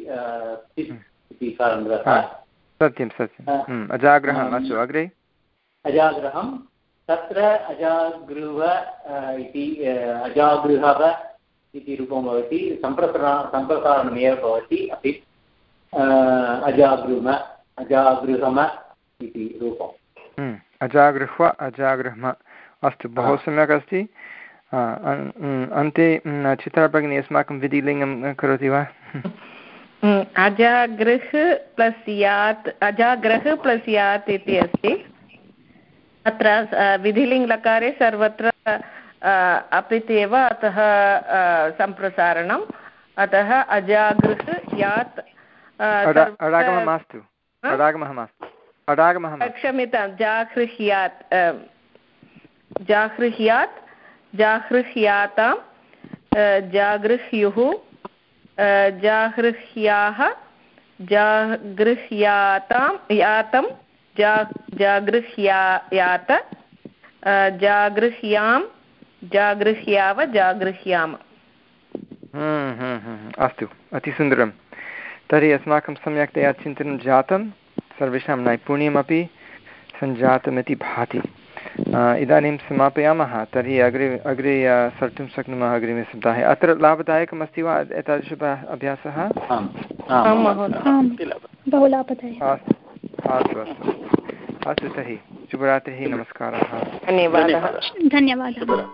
इति कारणतः सत्यं सत्यम् अजाग्रहम् अस्तु अग्रे। अजाग्रहं तत्र अजागृह इति अजागृहव इति रूपं भवति सम्प्रसार सम्प्रसारणमेव भवति अपि अजागृह अजागृहम इति रूपम्। हम्म, अजागृह्व अजागृह्म। अस्तु बहु सम्यक् अस्ति। अन्ते चित्राभगिनी अस्माकं विधिलिङ्गं करोति वा? अजागृह् प्लस् यात् अजाग्रह् प्लस् यात् इति अस्ति। अत्र विधिलिङ्गलकारे सर्वत्र अपित् एव अतः सम्प्रसारणम्। अतः अजागृह् यात् मास्तु। अडागमः मास्तु। अडागमः क्षम्यतां जागृह्यात् जागृह्यात् जागृह्यातां जागृह्युः जागृह्याः जागृह्यातां यातं जा जागृह्यायात जागृह्यां जागृह्याव जागृह्याम। हम्म, हम्म, हम्म, अस्तु अतिसुन्दरं तर्हि अस्माकं सम्यक्तया चिन्तनं जातं। सर्वेषां नैपुण्यमपि सञ्जातमिति भाति। इदानीं समापयामः। तर्हि अग्रे अग्रे सर्तुं शक्नुमः अग्रिमे सप्ताहे। अत्र लाभदायकमस्ति वा एतादृशः अभ्यासः? बहु लाभदायकः अस्तु अस्तु। अस्तु तर्हि। शुभरात्रिः नमस्कारः। धन्यवादः। धन्यवादः।